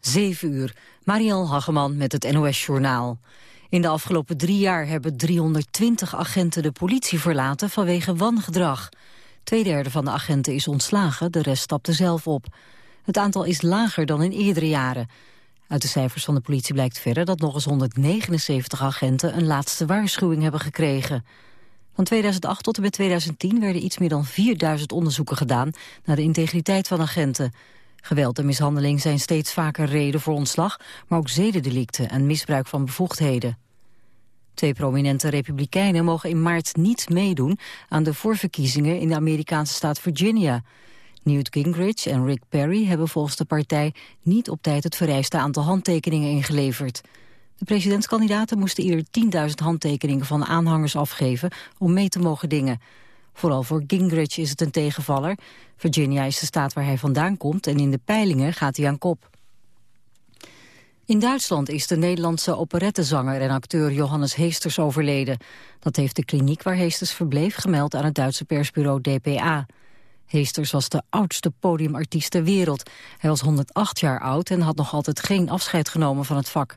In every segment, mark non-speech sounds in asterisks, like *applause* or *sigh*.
7 uur, Marielle Hageman met het NOS-journaal. In de afgelopen drie jaar hebben 320 agenten de politie verlaten vanwege wangedrag. Tweederde van de agenten is ontslagen, de rest stapte zelf op. Het aantal is lager dan in eerdere jaren. Uit de cijfers van de politie blijkt verder dat nog eens 179 agenten een laatste waarschuwing hebben gekregen. Van 2008 tot en met 2010 werden iets meer dan 4000 onderzoeken gedaan naar de integriteit van agenten. Geweld en mishandeling zijn steeds vaker reden voor ontslag, maar ook zedendelicten en misbruik van bevoegdheden. Twee prominente republikeinen mogen in maart niet meedoen aan de voorverkiezingen in de Amerikaanse staat Virginia. Newt Gingrich en Rick Perry hebben volgens de partij niet op tijd het vereiste aantal handtekeningen ingeleverd. De presidentskandidaten moesten eerder 10.000 handtekeningen van aanhangers afgeven om mee te mogen dingen. Vooral voor Gingrich is het een tegenvaller. Virginia is de staat waar hij vandaan komt en in de peilingen gaat hij aan kop. In Duitsland is de Nederlandse operettezanger en acteur Johannes Heesters overleden. Dat heeft de kliniek waar Heesters verbleef gemeld aan het Duitse persbureau DPA. Heesters was de oudste podiumartiest ter wereld. Hij was 108 jaar oud en had nog altijd geen afscheid genomen van het vak.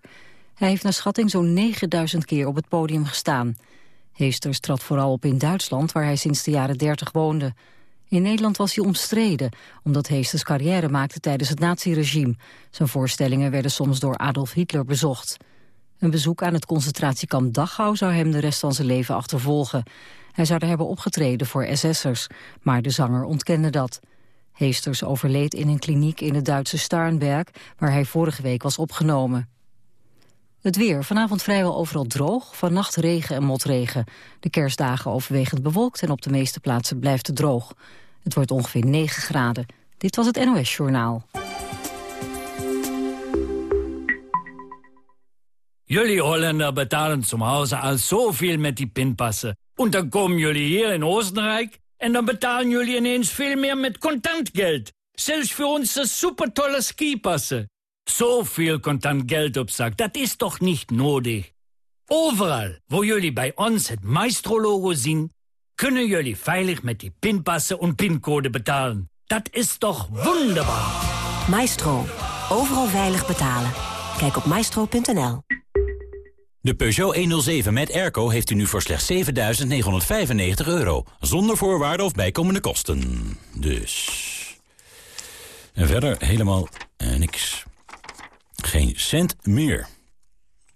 Hij heeft naar schatting zo'n 9000 keer op het podium gestaan. Heesters trad vooral op in Duitsland, waar hij sinds de jaren 30 woonde. In Nederland was hij omstreden, omdat Heesters carrière maakte tijdens het naziregime. Zijn voorstellingen werden soms door Adolf Hitler bezocht. Een bezoek aan het concentratiekamp Dachau zou hem de rest van zijn leven achtervolgen. Hij zou er hebben opgetreden voor SS'ers, maar de zanger ontkende dat. Heesters overleed in een kliniek in het Duitse Starnberg, waar hij vorige week was opgenomen. Het weer. Vanavond vrijwel overal droog. Vannacht regen en motregen. De kerstdagen overwegend bewolkt en op de meeste plaatsen blijft het droog. Het wordt ongeveer 9 graden. Dit was het NOS Journaal. Jullie Holländer betalen zum Hause al zoveel met die pinpassen. En dan komen jullie hier in Oostenrijk... en dan betalen jullie ineens veel meer met contantgeld. Zelfs voor onze supertolle skipassen. Zoveel contant geld op zak, dat is toch niet nodig? Overal, waar jullie bij ons het Maestro-logo zien... kunnen jullie veilig met die pinpassen en pincode betalen. Dat is toch wonderbaar? Maestro. Overal veilig betalen. Kijk op maestro.nl. De Peugeot 107 met airco heeft u nu voor slechts 7.995 euro. Zonder voorwaarden of bijkomende kosten. Dus... En verder helemaal eh, niks. Geen cent meer.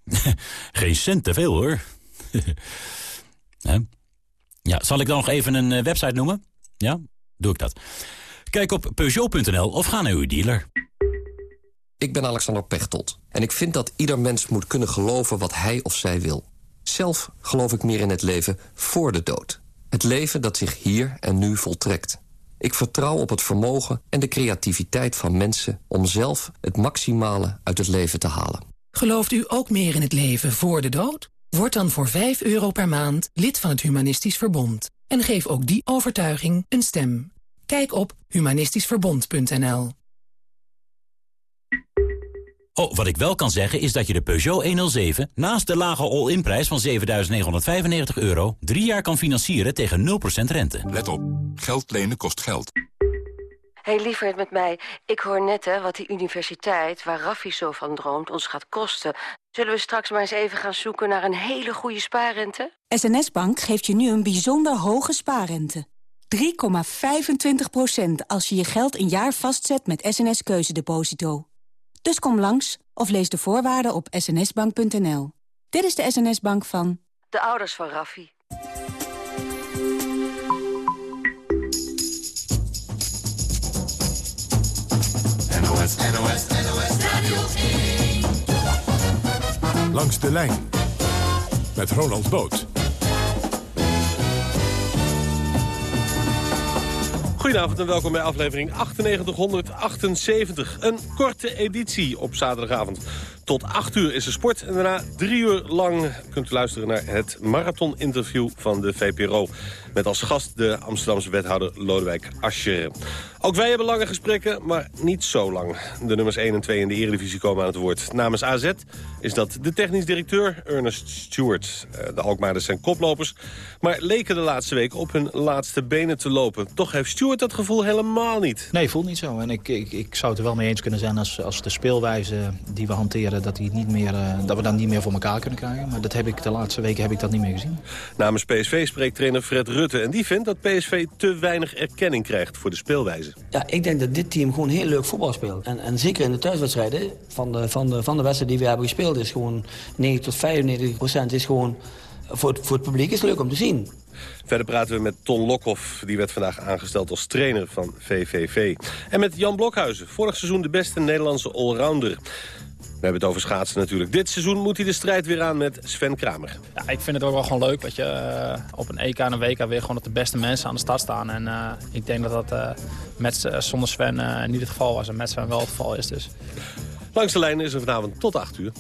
*laughs* Geen cent te veel, hoor. *laughs* ja, zal ik dan nog even een eh, website noemen? Ja, doe ik dat. Kijk op Peugeot.nl of ga naar uw dealer. Ik ben Alexander Pechtold en ik vind dat ieder mens moet kunnen geloven wat hij of zij wil. Zelf geloof ik meer in het leven voor de dood. Het leven dat zich hier en nu voltrekt. Ik vertrouw op het vermogen en de creativiteit van mensen... om zelf het maximale uit het leven te halen. Gelooft u ook meer in het leven voor de dood? Word dan voor 5 euro per maand lid van het Humanistisch Verbond. En geef ook die overtuiging een stem. Kijk op humanistischverbond.nl Oh, wat ik wel kan zeggen is dat je de Peugeot 107... naast de lage all-in prijs van 7.995 euro... drie jaar kan financieren tegen 0% rente. Let op, geld lenen kost geld. hey, lieverd met mij. Ik hoor net hè, wat die universiteit, waar Raffi zo van droomt, ons gaat kosten. Zullen we straks maar eens even gaan zoeken naar een hele goede spaarrente? SNS Bank geeft je nu een bijzonder hoge spaarrente. 3,25% als je je geld een jaar vastzet met SNS Keuzedeposito. Dus kom langs of lees de voorwaarden op snsbank.nl. Dit is de SNS-bank van... De ouders van Raffi. NOS, NOS, NOS Radio Langs de lijn. Met Ronald Boot. Goedenavond en welkom bij aflevering 9878. Een korte editie op zaterdagavond. Tot 8 uur is er sport. En daarna drie uur lang kunt u luisteren naar het marathon-interview van de VPRO. Met als gast de Amsterdamse wethouder Lodewijk Asscher. Ook wij hebben lange gesprekken, maar niet zo lang. De nummers 1 en 2 in de Eredivisie komen aan het woord. Namens AZ is dat de technisch directeur Ernest Stewart. Eh, de Alkmaarders zijn koplopers, maar leken de laatste week op hun laatste benen te lopen. Toch heeft Stewart dat gevoel helemaal niet. Nee, voelt niet zo. En ik, ik, ik zou het er wel mee eens kunnen zijn als, als de speelwijze die we hanteren... Dat, die niet meer, uh, dat we dan niet meer voor elkaar kunnen krijgen. Maar dat heb ik de laatste weken heb ik dat niet meer gezien. Namens PSV spreekt trainer Fred Rutte. En die vindt dat PSV te weinig erkenning krijgt voor de speelwijze. Ja, ik denk dat dit team gewoon heel leuk voetbal speelt. En, en zeker in de thuiswedstrijden van de, van, de, van de wedstrijden die we hebben gespeeld... is gewoon 90 tot 95 procent is gewoon voor het, voor het publiek is leuk om te zien. Verder praten we met Ton Lokhoff. Die werd vandaag aangesteld als trainer van VVV. En met Jan Blokhuizen. Vorig seizoen de beste Nederlandse allrounder. We hebben het over schaatsen natuurlijk. Dit seizoen moet hij de strijd weer aan met Sven Kramer. Ja, ik vind het ook wel gewoon leuk dat je uh, op een EK en een WK weer gewoon dat de beste mensen aan de start staan. En uh, ik denk dat dat uh, met, zonder Sven niet het geval was en met Sven wel het geval is. Dus. Langs de lijn is er vanavond tot 8 uur.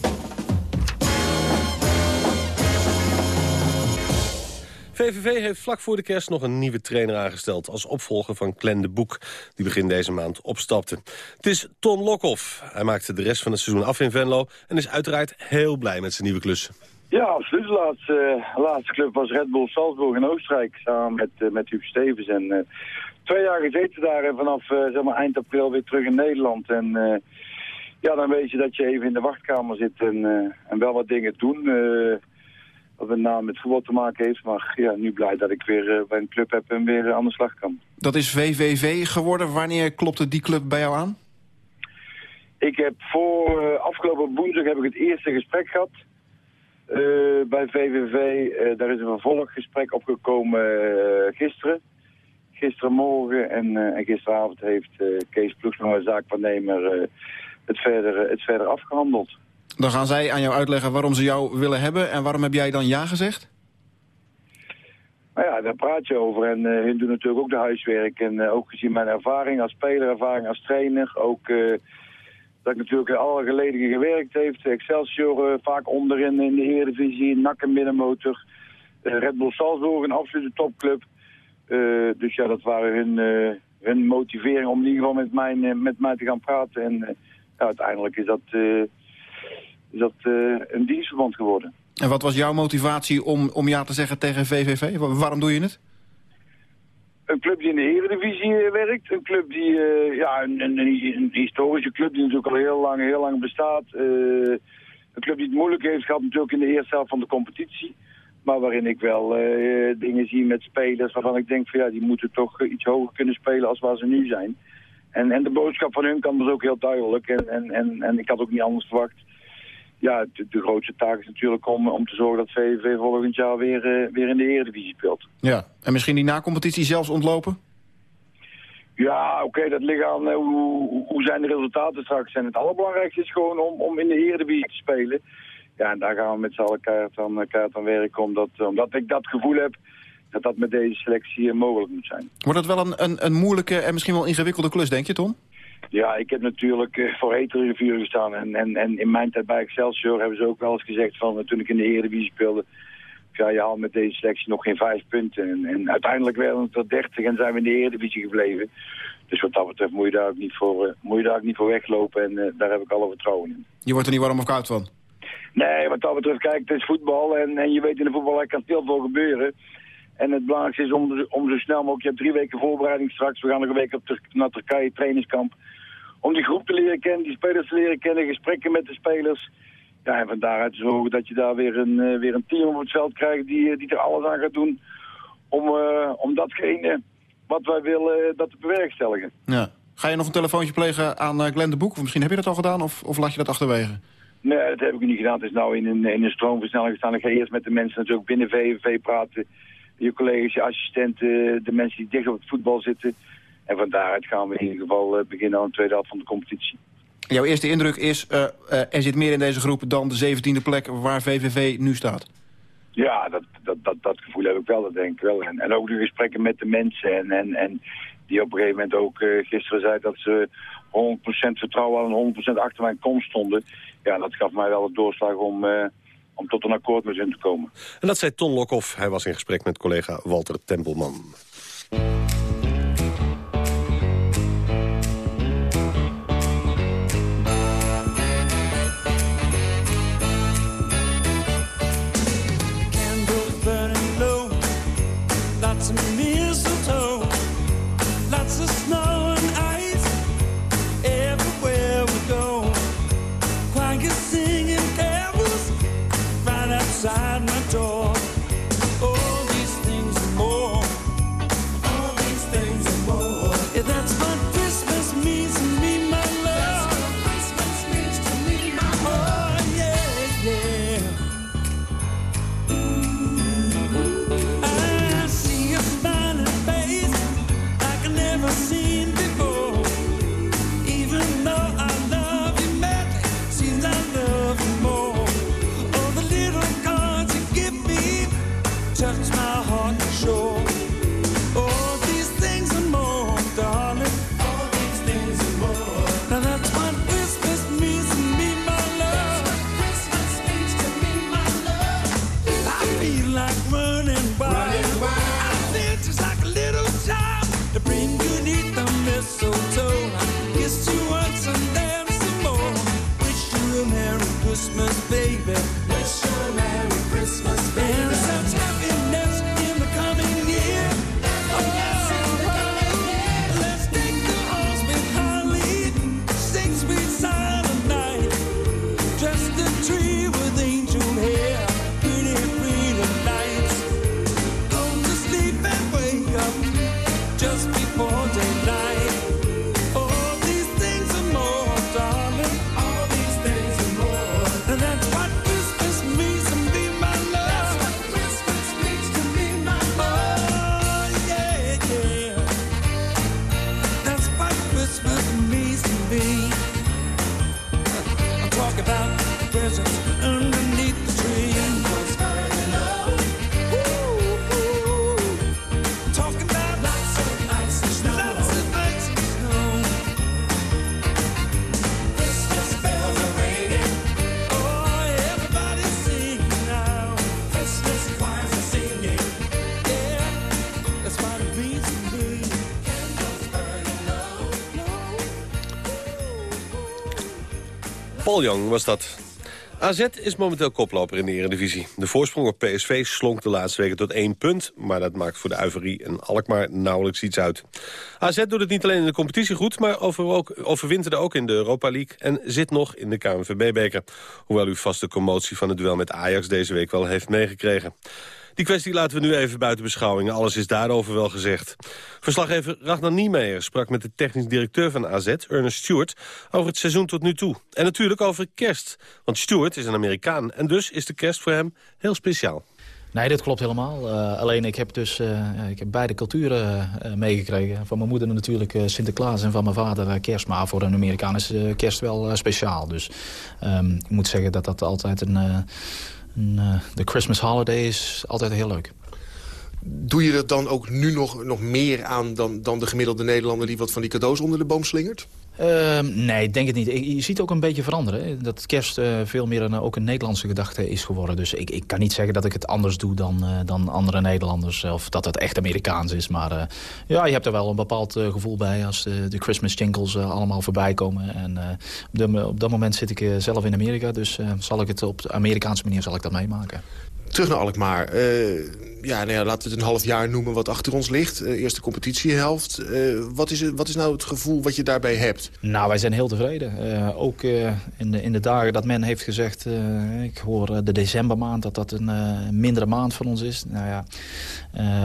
VVV heeft vlak voor de kerst nog een nieuwe trainer aangesteld... als opvolger van Glenn de Boek, die begin deze maand opstapte. Het is Ton Lokhoff. Hij maakte de rest van het seizoen af in Venlo... en is uiteraard heel blij met zijn nieuwe klus. Ja, absoluut. De laatste, laatste club was Red Bull Salzburg in Oostenrijk... samen met, uh, met Huub Stevens. En, uh, twee jaar gezeten daar en vanaf zeg maar, eind april weer terug in Nederland. En ja, dan weet je dat je even in de wachtkamer zit en, en wel wat dingen doen wat met name met voetbal te maken heeft. Maar ja, nu blij dat ik weer uh, bij een club heb en weer aan de slag kan. Dat is VVV geworden. Wanneer klopte die club bij jou aan? Ik heb voor uh, afgelopen woensdag heb ik het eerste gesprek gehad uh, bij VVV. daar is een vervolggesprek opgekomen gisteren. Gisterenmorgen en, en gisteravond heeft Kees Ploegsma, zaakwaarnemer, het, verder, het verder afgehandeld. Dan gaan zij aan jou uitleggen waarom ze jou willen hebben. En waarom heb jij dan ja gezegd? Nou ja, daar praat je over. En uh, hun doen natuurlijk ook de huiswerk. En uh, ook gezien mijn ervaring als speler, ervaring als trainer. Ook uh, dat ik natuurlijk in alle geledingen gewerkt heeft. Excelsior vaak onderin in de Eredivisie. NAC en middenmotor. Red Bull Salzburg, een absolute topclub. dus ja, dat waren hun, hun motivering om in ieder geval met mij, met mij te gaan praten. En ja, uiteindelijk is dat is dat uh, een dienstverband geworden. En wat was jouw motivatie om, om ja te zeggen tegen VVV? Waarom doe je het? Een club die in de Eredivisie eh, werkt. Een club die, uh, ja, een, een, een, historische club die natuurlijk al heel lang, heel lang bestaat. Uh, een club die het moeilijk heeft gehad natuurlijk in de eerste helft van de competitie. Maar waarin ik wel dingen zie met spelers waarvan ik denk van ja, die moeten toch iets hoger kunnen spelen als waar ze nu zijn. En, en de boodschap van hun kan dus ook heel duidelijk. En, en, en, en ik had ook niet anders verwacht ja, de, de, grootste taak is natuurlijk om, om te zorgen dat VVV volgend jaar weer, uh, weer in de Eredivisie speelt. Ja, en misschien die na-competitie zelfs ontlopen? Ja, oké, dat ligt aan uh, hoe, hoe zijn de resultaten straks. En het allerbelangrijkste is gewoon om, om in de Eredivisie te spelen. Ja, en daar gaan we met z'n allen kaart aan, kaart aan werken, omdat, omdat ik dat gevoel heb dat dat met deze selectie mogelijk moet zijn. Wordt het wel een, een, een moeilijke en misschien wel ingewikkelde klus, denk je, Tom? Ja, ik heb natuurlijk uh, voor hetere rivieren gestaan. En, en, en in mijn tijd bij Excelsior hebben ze ook wel eens gezegd van toen ik in de Eredivisie speelde. Ja, je haalt met deze selectie nog geen vijf punten. En, en uiteindelijk werden het er dertig en zijn we in de Eredivisie gebleven. Dus wat dat betreft moet je daar ook niet voor, uh, moet je daar ook niet voor weglopen. En uh, daar heb ik alle vertrouwen in. Je wordt er niet warm of koud van? Nee, wat dat betreft, kijk, het is voetbal. En, en je weet in de voetbal, er kan veel veel gebeuren. En het belangrijkste is om, om zo snel mogelijk, je hebt drie weken voorbereiding straks. We gaan nog een week op naar Turkije, trainingskamp om die groep te leren kennen, die spelers te leren kennen, gesprekken met de spelers. Ja, en van daaruit te zorgen dat je daar weer een, uh, weer een team op het veld krijgt die, eh, die er alles aan gaat doen om, uh, om datgene wat wij willen, dat te bewerkstelligen. Ja. Ga je nog een telefoontje plegen aan uh, Glenn de Boek? Of misschien heb je dat al gedaan of, of laat je dat achterwege? Nee, dat heb ik niet gedaan. Het is nou in een, in een stroomversnelling gestaan. Ik ga eerst met de mensen natuurlijk binnen VVV praten. Je collega's, je assistenten, de mensen die dicht op het voetbal zitten. En van daaruit gaan we in ieder geval eh, beginnen aan de tweede helft van de competitie. Jouw eerste indruk is, uh, uh, er zit meer in deze groep dan de 17e plek waar VVV nu staat. Ja, dat, dat, dat, dat gevoel heb ik wel, dat denk ik wel. En, en ook de gesprekken met de mensen en, en, en die op een gegeven moment ook uh, gisteren zei dat ze vertrouwen en 100% achter mijn komst stonden. Ja, dat gaf mij wel het doorslag om, uh, om tot een akkoord met hun te komen. En dat zei Ton Lokhoff. Hij was in gesprek met collega Walter Tempelman. Young was dat. AZ is momenteel koploper in de Eredivisie. De voorsprong op PSV slonk de laatste weken tot één punt... maar dat maakt voor de Uiverie en Alkmaar nauwelijks iets uit. AZ doet het niet alleen in de competitie goed... maar overwinterde ook in de Europa League... en zit nog in de KNVB-beker. Hoewel u vast de commotie van het duel met Ajax deze week wel heeft meegekregen. Die kwestie laten we nu even buiten beschouwing. Alles is daarover wel gezegd. Verslaggever Ragnar Niemeyer sprak met de technisch directeur van AZ, Ernest Stewart, over het seizoen tot nu toe. En natuurlijk over kerst. Want Stewart is een Amerikaan en dus is de kerst voor hem heel speciaal. Nee, dat klopt helemaal. Uh, alleen ik heb dus uh, ik heb beide culturen uh, meegekregen. Van mijn moeder natuurlijk Sinterklaas en van mijn vader kerst. Maar voor een Amerikaan is kerst wel speciaal. Dus um, ik moet zeggen dat dat altijd een eh, de Christmas holiday is altijd heel leuk. Doe je er dan ook nu nog, nog meer aan dan, dan de gemiddelde Nederlander... die wat van die cadeaus onder de boom slingert? Uh, nee, ik denk het niet. Je ziet ook een beetje veranderen. Dat kerst uh, veel meer een, ook een Nederlandse gedachte is geworden. Dus ik, ik kan niet zeggen dat ik het anders doe dan, uh, dan andere Nederlanders. Of dat het echt Amerikaans is. Maar ja, je hebt er wel een bepaald gevoel bij als de, Christmas jingles allemaal voorbij komen. En op, op, dat moment zit ik zelf in Amerika. Dus zal ik het op de Amerikaanse manier zal ik dat meemaken. Terug naar Alkmaar. Ja, nou ja, laten we het een half jaar noemen wat achter ons ligt. Uh, eerste competitiehelft. Uh, wat, is, wat is nou het gevoel wat je daarbij hebt? Nou, wij zijn heel tevreden. ook in, de, in de dagen dat men heeft gezegd... ik hoor de decembermaand dat dat een mindere maand voor ons is. Nou ja,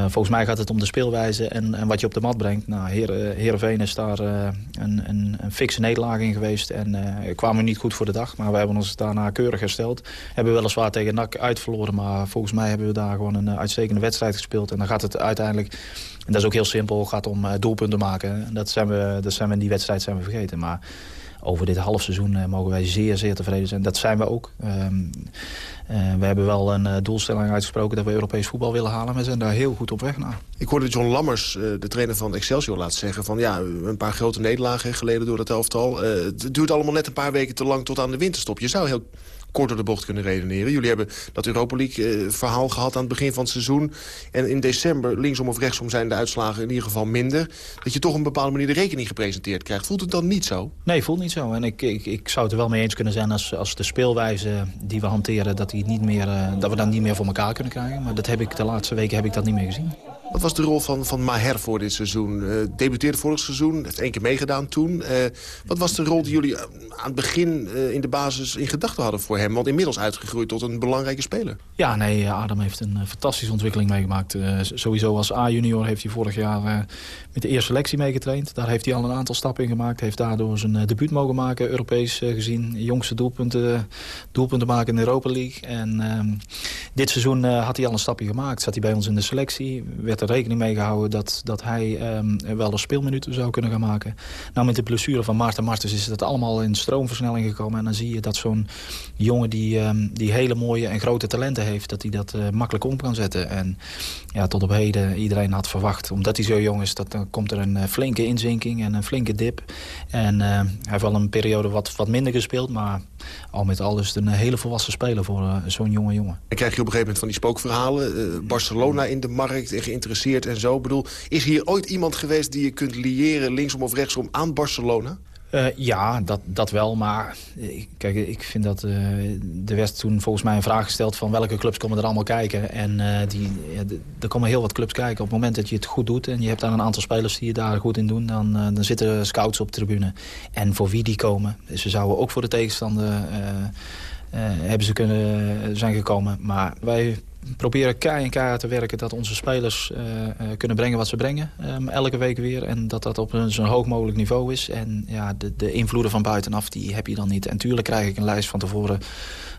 volgens mij gaat het om de speelwijze en, en wat je op de mat brengt. Nou, Heerenveen is daar een, een, een fikse nederlaag in geweest. En kwamen we niet goed voor de dag. Maar we hebben ons daarna keurig hersteld. Hebben weliswaar tegen NAC uitverloren, maar volgens mij hebben we daar gewoon een eh, uitstekende wedstrijd gespeeld. En dan gaat het uiteindelijk, en dat is ook heel simpel, gaat om eh, doelpunten maken. En dat zijn we, dat zijn we in die wedstrijd zijn we vergeten. Maar over dit halfseizoen uh, mogen wij zeer, zeer tevreden zijn. Dat zijn we ook. Ehm, we hebben wel een doelstelling uitgesproken dat we Europees voetbal willen halen. We zijn daar heel goed op weg naar. Ik hoorde John Lammers, de trainer van Excelsior, laten zeggen... van ja, een paar grote nederlagen geleden door het elftal. het duurt allemaal net een paar weken te lang tot aan de winterstop. Je zou heel kort de bocht kunnen redeneren. Jullie hebben dat Europa League-verhaal eh, gehad aan het begin van het seizoen. En in december, linksom of rechtsom, zijn de uitslagen in ieder geval minder. Dat je toch op een bepaalde manier de rekening gepresenteerd krijgt. Voelt het dan niet zo? Nee, voelt niet zo. En ik, ik, ik zou het er wel mee eens kunnen zijn als, als de speelwijze die we hanteren... Dat, die niet meer, uh, dat we dan niet meer voor elkaar kunnen krijgen. Maar dat heb ik de laatste weken heb ik dat niet meer gezien. Wat was de rol van, van Maher voor dit seizoen? Uh, debuteerde vorig seizoen, heeft één keer meegedaan toen. Uh, wat was de rol die jullie aan het begin in de basis in gedachten hadden voor hem? Want inmiddels uitgegroeid tot een belangrijke speler. Ja, nee, Adam heeft een fantastische ontwikkeling meegemaakt. sowieso als A-junior heeft hij vorig jaar met de eerste selectie meegetraind. Daar heeft hij al een aantal stappen in gemaakt. Heeft daardoor zijn debuut mogen maken, Europees gezien. Jongste doelpunten, doelpunten maken in de Europa League. En ehm, dit seizoen had hij al een stapje gemaakt. Zat hij bij ons in de selectie, werd er rekening mee gehouden dat, dat hij um, wel een speelminuten zou kunnen gaan maken. Nou, met de blessure van Maarten Martens is het allemaal in stroomversnelling gekomen. En dan zie je dat zo'n jongen die, um, die hele mooie en grote talenten heeft... dat hij dat uh, makkelijk om kan zetten. En ja, tot op heden iedereen had verwacht, omdat hij zo jong is... dat dan komt er een uh, flinke inzinking en een flinke dip. En uh, hij heeft wel een periode wat, wat minder gespeeld... maar al met al een hele volwassen speler voor zo'n jonge jongen. En krijg je op een gegeven moment van die spookverhalen... Barcelona in de markt en geïnteresseerd en zo. Bedoel, is hier ooit iemand geweest die je kunt liëren linksom of rechtsom aan Barcelona? Uh, ja, dat, dat wel. Maar kijk, ik vind dat... Uh, er werd toen volgens mij een vraag gesteld van welke clubs komen er allemaal kijken. En die, ja, er komen heel wat clubs kijken. Op het moment dat je het goed doet en je hebt daar een aantal spelers die je daar goed in doen... dan, dan zitten scouts op de tribune. En voor wie die komen. Ze zouden ook voor de tegenstander... hebben ze kunnen zijn gekomen. Maar wij proberen kei en keihard te werken dat onze spelers uh, uh, kunnen brengen wat ze brengen. Um, elke week weer. En dat dat op een zo hoog mogelijk niveau is. En ja, de, de invloeden van buitenaf, die heb je dan niet. En tuurlijk krijg ik een lijst van tevoren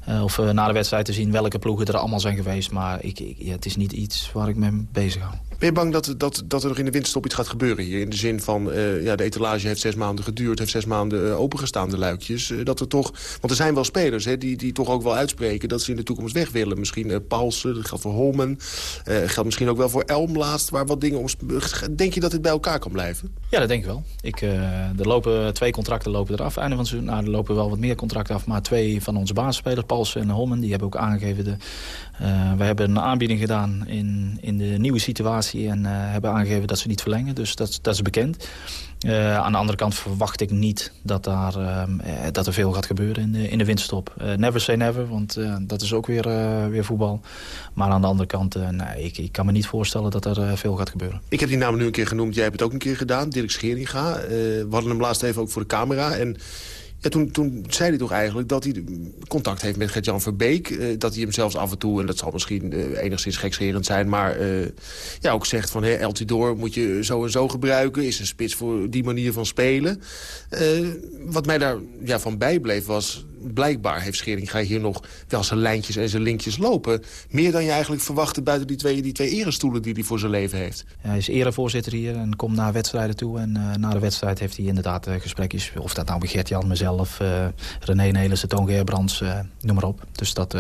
uh, of na de wedstrijd te zien welke ploegen er allemaal zijn geweest. Maar ik, ik ja, het is niet iets waar ik me bezig hou. Ben je bang dat, dat, dat er nog in de winterstop iets gaat gebeuren hier? In de zin van, uh, ja, de etalage heeft zes maanden geduurd... heeft zes maanden uh, opengestaan, de luikjes. Uh, dat er toch, want er zijn wel spelers hè, die, die toch ook wel uitspreken... dat ze in de toekomst weg willen. Misschien Paulsen, dat geldt voor Holmen. geldt misschien ook wel voor Elm laatst, waar wat dingen om... Denk je dat dit bij elkaar kan blijven? Ja, dat denk ik wel. Ik, er lopen twee contracten lopen eraf. Einde van seizoen, nou, er lopen wel wat meer contracten af... maar twee van onze basisspelers, Paulsen en Holmen... die hebben ook aangegeven... De, we hebben een aanbieding gedaan in, in de nieuwe situatie... en hebben aangegeven dat ze niet verlengen. Dus dat, dat is bekend. Uh, aan de andere kant verwacht ik niet dat, daar, uh, dat er veel gaat gebeuren in de, in de never say never, want dat is ook weer, weer voetbal. Maar aan de andere kant, nee, ik, ik kan me niet voorstellen dat er veel gaat gebeuren. Ik heb die naam nu een keer genoemd, jij hebt het ook een keer gedaan. Dirk Scheringa. we hadden hem laatst even ook voor de camera. En toen, zei hij toch eigenlijk dat hij contact heeft met Gert-Jan Verbeek. Uh, dat hij hem zelfs af en toe, en dat zal misschien uh, enigszins gekscherend zijn... maar uh, ja, ook zegt van, El Tidor moet je zo en zo gebruiken. Is een spits voor die manier van spelen. wat mij daar ja, van bijbleef was blijkbaar heeft Schering ga hier nog wel zijn lijntjes en zijn linkjes lopen. Meer dan je eigenlijk verwachtte buiten die twee, die twee erestoelen die hij voor zijn leven heeft. Hij is erevoorzitter hier en komt naar wedstrijden toe. En uh, na de wedstrijd heeft hij inderdaad uh, gesprekjes. Of dat nou met Gert-Jan, mezelf, uh, René Nelissen, Toon Geerbrands, noem maar op. Dus dat,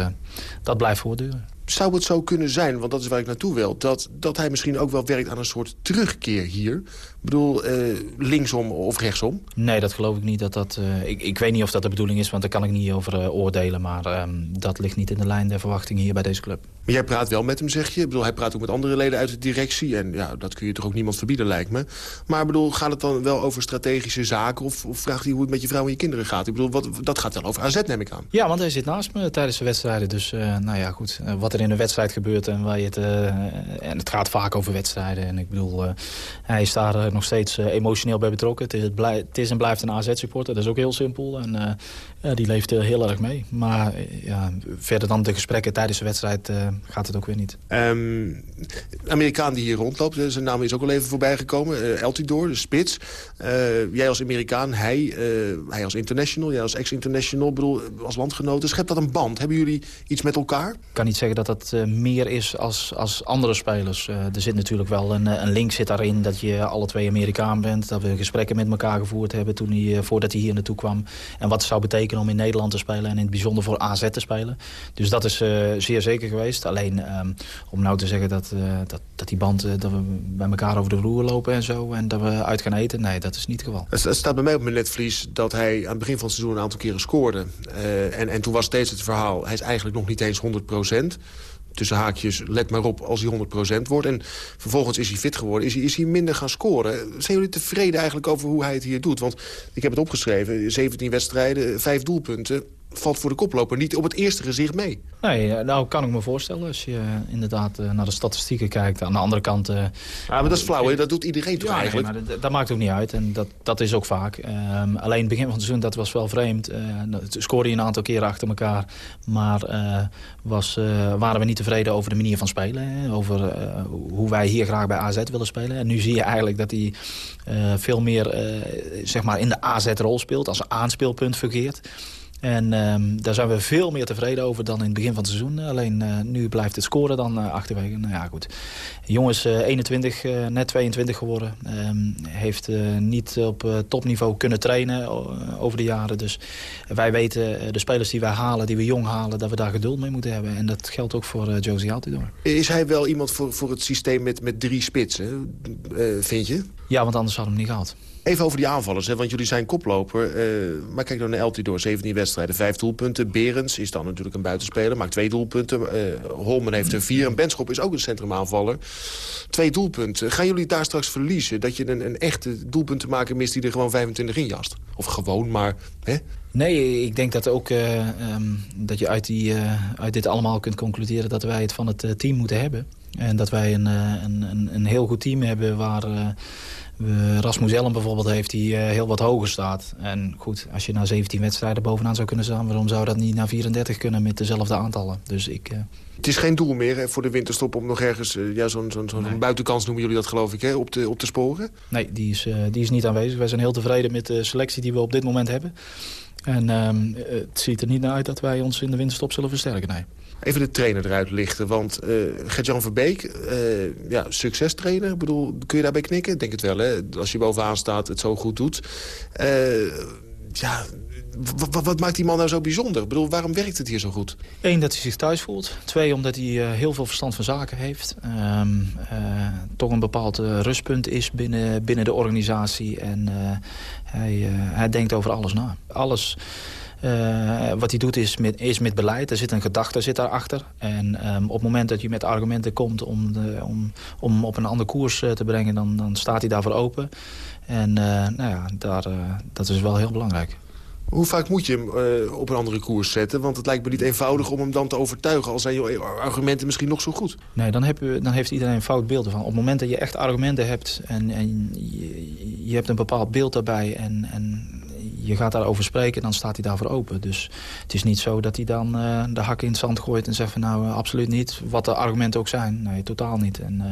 dat blijft voortduren zou het zo kunnen zijn, want dat is waar ik naartoe wil... dat, dat hij misschien ook wel werkt aan een soort terugkeer hier? Ik bedoel, uh, linksom of rechtsom? Nee, dat geloof ik niet. Dat dat, uh, ik, ik weet niet of dat de bedoeling is, want daar kan ik niet over uh, oordelen. Maar um, dat ligt niet in de lijn der verwachtingen hier bij deze club. Maar jij praat wel met hem, zeg je? Ik bedoel, hij praat ook met andere leden uit de directie. En ja, dat kun je toch ook niemand verbieden, lijkt me. Maar ik bedoel, gaat het dan wel over strategische zaken? Of, of vraagt hij hoe het met je vrouw en je kinderen gaat? Ik bedoel, wat, dat gaat wel over AZ, neem ik aan. Ja, want hij zit naast me tijdens de wedstrijden. Dus nou ja, goed. wat er in een wedstrijd gebeurt en waar je het... en het gaat vaak over wedstrijden. En ik bedoel, hij is daar nog steeds emotioneel bij betrokken. Het is, het, het is en blijft een AZ-supporter, dat is ook heel simpel. En ja, die leeft heel erg mee. Maar eh, ja, verder dan de gesprekken tijdens de wedstrijd gaat het ook weer niet. Um, Amerikaan die hier rondloopt, zijn naam is ook al even voorbij gekomen. Eltidoor, de spits. jij als Amerikaan, hij, hij als international, jij als ex-international. bedoel, als landgenoten, schept dat een band? Hebben jullie iets met elkaar? Ik kan niet zeggen dat dat meer is als, als andere spelers. er zit natuurlijk wel een, een link zit daarin dat je alle twee Amerikaan bent. Dat we gesprekken met elkaar gevoerd hebben toen hij, voordat hij hier naartoe kwam. En wat het zou betekenen om in Nederland te spelen en in het bijzonder voor AZ te spelen. Dus dat is zeer zeker geweest. Alleen ehm, om nou te zeggen dat, dat, dat die band, dat we bij elkaar over de vloer lopen en zo. En dat we uit gaan eten, nee, dat is niet het geval. Het staat bij mij op mijn netvlies dat hij aan het begin van het seizoen een aantal keren scoorde. en, en toen was steeds het verhaal, hij is eigenlijk nog niet eens 100 procent tussen haakjes, let maar op als hij 100% wordt. En vervolgens is hij fit geworden, is hij, is hij minder gaan scoren. Zijn jullie tevreden eigenlijk over hoe hij het hier doet? Want ik heb het opgeschreven, 17 wedstrijden, 5 doelpunten valt voor de koploper niet op het eerste gezicht mee. Nee, eh, nou kan ik me voorstellen als je eh, inderdaad eh, naar de statistieken kijkt. Aan de andere kant... Ja, maar dat is flauw, hè? dat doet iedereen toch eigenlijk? Nee, maar dat, maakt ook niet uit en dat, dat is ook vaak. Um, alleen het begin van het seizoen, dat was wel vreemd. Uh, scoorde je een aantal keren achter elkaar. Maar was, waren we niet tevreden over de manier van spelen. Hè? Over hoe wij hier graag bij AZ willen spelen. En nu zie je eigenlijk dat hij veel meer zeg maar in de AZ-rol speelt. Als aanspeelpunt vergeert. En um, daar zijn we veel meer tevreden over dan in het begin van het seizoen. Alleen uh, nu blijft het scoren dan uh, achterwege. Nou ja, goed. Jongens, uh, 21, net 22 geworden. Um, heeft niet op topniveau kunnen trainen over de jaren. Dus wij weten, de spelers die wij halen, die we jong halen... dat we daar geduld mee moeten hebben. En dat geldt ook voor Josie Altidor. Is hij wel iemand voor, voor het systeem met, met drie spitsen, vind je? Ja, want anders hadden we hem niet gehad. Even over die aanvallers, hè, want jullie zijn koploper. Uh, maar kijk dan naar Eltidoor, 17 wedstrijden, 5 doelpunten. Berends is dan natuurlijk een buitenspeler, maakt twee doelpunten. Uh, Holmen heeft er vier en Benschop is ook een centrumaanvaller. Twee doelpunten. Gaan jullie daar straks verliezen? Dat je een, een echte doelpuntenmaker mist die er gewoon 25 in jast? Of gewoon, maar... Hè? Nee, ik denk dat, ook, uh, um, dat je uit, die, uit dit allemaal kunt concluderen... dat wij het van het team moeten hebben. En dat wij een, een, een, een heel goed team hebben waar Rasmus Ellen bijvoorbeeld heeft, die uh, heel wat hoger staat. En goed, als je na 17 wedstrijden bovenaan zou kunnen staan... waarom zou dat niet naar 34 kunnen met dezelfde aantallen? Dus ik... Uh... Het is geen doel meer hè, voor de winterstop om nog ergens... Ja, zo'n zo zo buitenkans noemen jullie dat geloof ik, hè, op, de, op te sporen? Nee, die is, die is niet aanwezig. Wij zijn heel tevreden met de selectie die we op dit moment hebben. En ehm, het ziet er niet naar uit dat wij ons in de winterstop zullen versterken, nee. Even de trainer eruit lichten, want uh, Gert-Jan Verbeek, uh, ja, succestrainer. Ik bedoel, kun je daarbij knikken? Denk het wel, hè? Als je bovenaan staat, het zo goed doet. Uh, ja, wat maakt die man nou zo bijzonder? Ik bedoel, waarom werkt het hier zo goed? Eén, dat hij zich thuis voelt. Twee, omdat hij heel veel verstand van zaken heeft. Uh, toch een bepaald rustpunt is binnen, binnen de organisatie. En hij, hij denkt over alles na. Alles uh, wat hij doet is met, is met beleid. Er zit een gedachte zit daarachter. En um, op het moment dat je met argumenten komt om, de, om, om op een andere koers uh, te brengen... Dan, dan staat hij daarvoor open. En uh, nou ja, daar, dat is wel heel belangrijk. Hoe vaak moet je hem op een andere koers zetten? Want het lijkt me niet eenvoudig om hem dan te overtuigen... al zijn je argumenten misschien nog zo goed. Nee, dan, heb je, dan heeft iedereen een fout beeld ervan. Op het moment dat je echt argumenten hebt... en, en je, je hebt een bepaald beeld daarbij... en, en je gaat daarover spreken, dan staat hij daarvoor open. Dus het is niet zo dat hij dan uh, de hakken in het zand gooit en zegt van nou uh, absoluut niet. Wat de argumenten ook zijn. Nee, totaal niet. En, uh,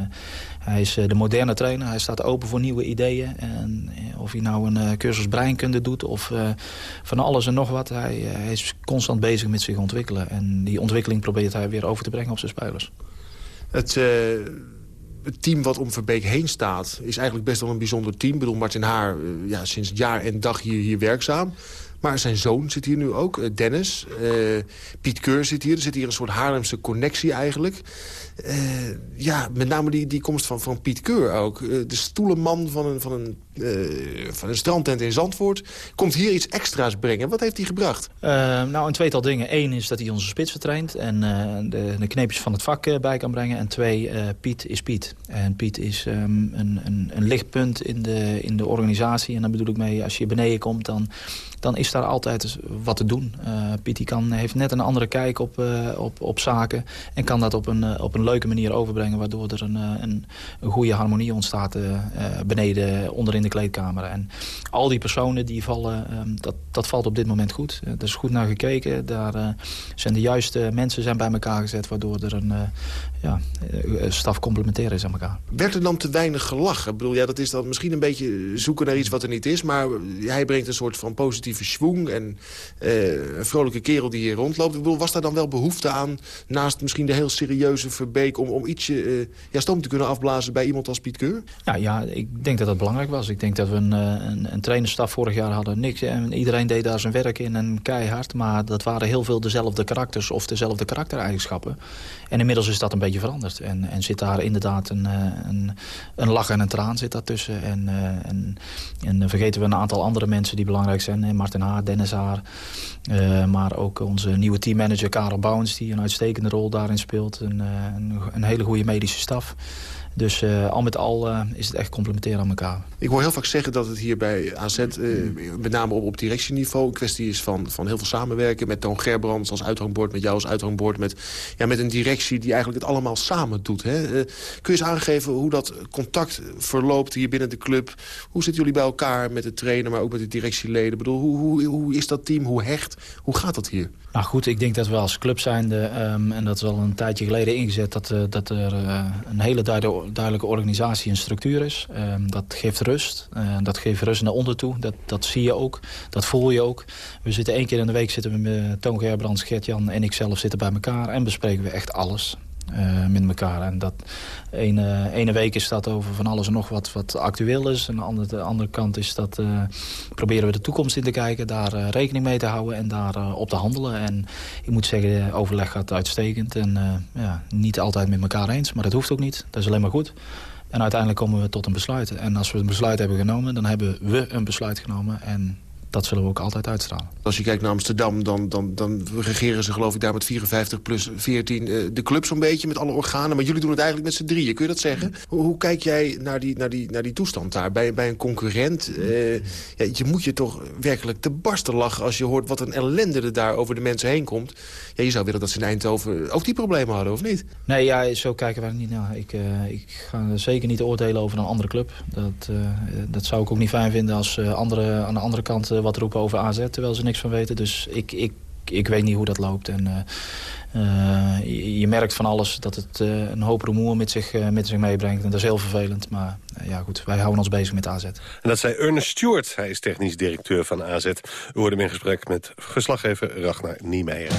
hij is de moderne trainer. Hij staat open voor nieuwe ideeën. En of hij nou een cursus breinkunde doet of van alles en nog wat. Hij, hij, is constant bezig met zich ontwikkelen. En die ontwikkeling probeert hij weer over te brengen op zijn spelers. Het het team wat om Verbeek heen staat... is eigenlijk best wel een bijzonder team. Ik bedoel, Martin Haar uh, ja, sinds jaar en dag hier, hier werkzaam. Maar zijn zoon zit hier nu ook, uh, Dennis. Uh, Piet Keur zit hier. Er zit hier een soort Haarlemse connectie eigenlijk. ja, met name die, die komst van, van Piet Keur ook. de stoelenman van een, van een van een strandtent in Zandvoort... komt hier iets extra's brengen. Wat heeft hij gebracht? Nou, een tweetal dingen. Eén is dat hij onze spits vertraint... en de, de kneepjes van het vak bij kan brengen. En twee, Piet is Piet. En Piet is um, een, een, een, lichtpunt in de, in de organisatie. En dan bedoel ik mee, als je beneden komt... dan, dan is daar altijd wat te doen. Piet die kan, heeft net een andere kijk op, op, op zaken... en kan dat op een, op een leuke manier overbrengen... waardoor er een, een, een goede harmonie ontstaat beneden onderin de kleedkamer. En al die personen die vallen, ehm, dat, dat valt op dit moment goed. er is goed naar gekeken. Daar uh, zijn de juiste mensen zijn bij elkaar gezet... waardoor er een uh, ja, eh, staf complementair is aan elkaar. Werd er dan te weinig gelachen? Ik bedoel, ja, dat is dan misschien een beetje zoeken naar iets wat er niet is... maar hij brengt een soort van positieve schwung... en een vrolijke kerel die hier rondloopt. Ik bedoel, was daar dan wel behoefte aan, naast misschien de heel serieuze Verbeek... om, om ietsje ja, stoom te kunnen afblazen bij iemand als Piet Keur? Ja, ja, ik denk dat dat belangrijk was. Ik denk dat we een, een, een trainerstaf vorig jaar hadden. Niks, en iedereen deed daar zijn werk in en keihard. Maar dat waren heel veel dezelfde karakters of dezelfde karaktereigenschappen. En inmiddels is dat een beetje veranderd. En, en zit daar inderdaad een, een, een lach en een traan zit daartussen. En, en, en vergeten we een aantal andere mensen die belangrijk zijn. Martin Haar, Dennis Haar. Uh, maar ook onze nieuwe teammanager Karel Bouwens... die een uitstekende rol daarin speelt. Een, een, een hele goede medische staf. Dus uh, al met al uh, is het echt complementair aan elkaar. Ik hoor heel vaak zeggen dat het hier bij AZ, uh, met name op, op directieniveau... een kwestie is van, van heel veel samenwerken met Toon Gerbrands als uithangbord... met jou als uithangbord, met, ja, met een directie die eigenlijk het allemaal samen doet. Hè? kun je eens aangeven hoe dat contact verloopt hier binnen de club? Hoe zitten jullie bij elkaar met de trainer, maar ook met de directieleden? Ik bedoel, hoe, hoe, hoe is dat team? Hoe hecht? Hoe gaat dat hier? Nou goed, ik denk dat we als club zijnde, um, en dat is al een tijdje geleden ingezet... dat, uh, dat er uh, een hele duidelijke organisatie en structuur is. Um, dat geeft rust. Uh, dat geeft rust naar onder toe. Dat, dat zie je ook. Dat voel je ook. We zitten één keer in de week zitten we met Toon Gerbrands, Gert-Jan en ik zelf zitten bij elkaar... en bespreken we echt alles uh, met elkaar. En dat ene, ene week is dat over van alles en nog wat, wat actueel is. En aan de, de andere kant is dat uh, proberen we de toekomst in te kijken. Daar uh, rekening mee te houden en daar op te handelen. En ik moet zeggen, overleg gaat uitstekend. En ja, niet altijd met elkaar eens, maar dat hoeft ook niet. Dat is alleen maar goed. En uiteindelijk komen we tot een besluit. En als we een besluit hebben genomen, dan hebben we een besluit genomen. En dat zullen we ook altijd uitstralen. Als je kijkt naar Amsterdam, dan, dan, dan regeren ze geloof ik daar met 54 plus 14 uh, de club zo'n beetje met alle organen. Maar jullie doen het eigenlijk met z'n drieën, kun je dat zeggen? Hoe, hoe, kijk jij naar die, naar die, naar die toestand daar? Bij, bij een concurrent, uh, ja, je moet je toch werkelijk te barsten lachen... als je hoort wat een ellende er daar over de mensen heen komt. Ja, je zou willen dat ze in Eindhoven ook die problemen hadden, of niet? Nee, ja, zo kijken wij niet naar. Ik, uh, ik ga zeker niet oordelen over een andere club. Dat, dat zou ik ook niet fijn vinden als anderen aan de andere kant wat roepen over AZ, terwijl ze niks van weten. Dus ik, ik, ik weet niet hoe dat loopt. En, uh, uh, je, je, merkt van alles dat het uh, een hoop rumoer met zich, met zich meebrengt. En dat is heel vervelend. Maar ja, goed, wij houden ons bezig met AZ. En dat zei Ernest Stewart. Hij is technisch directeur van AZ. Hoorde hem in gesprek met verslaggever Ragnar Niemeyer.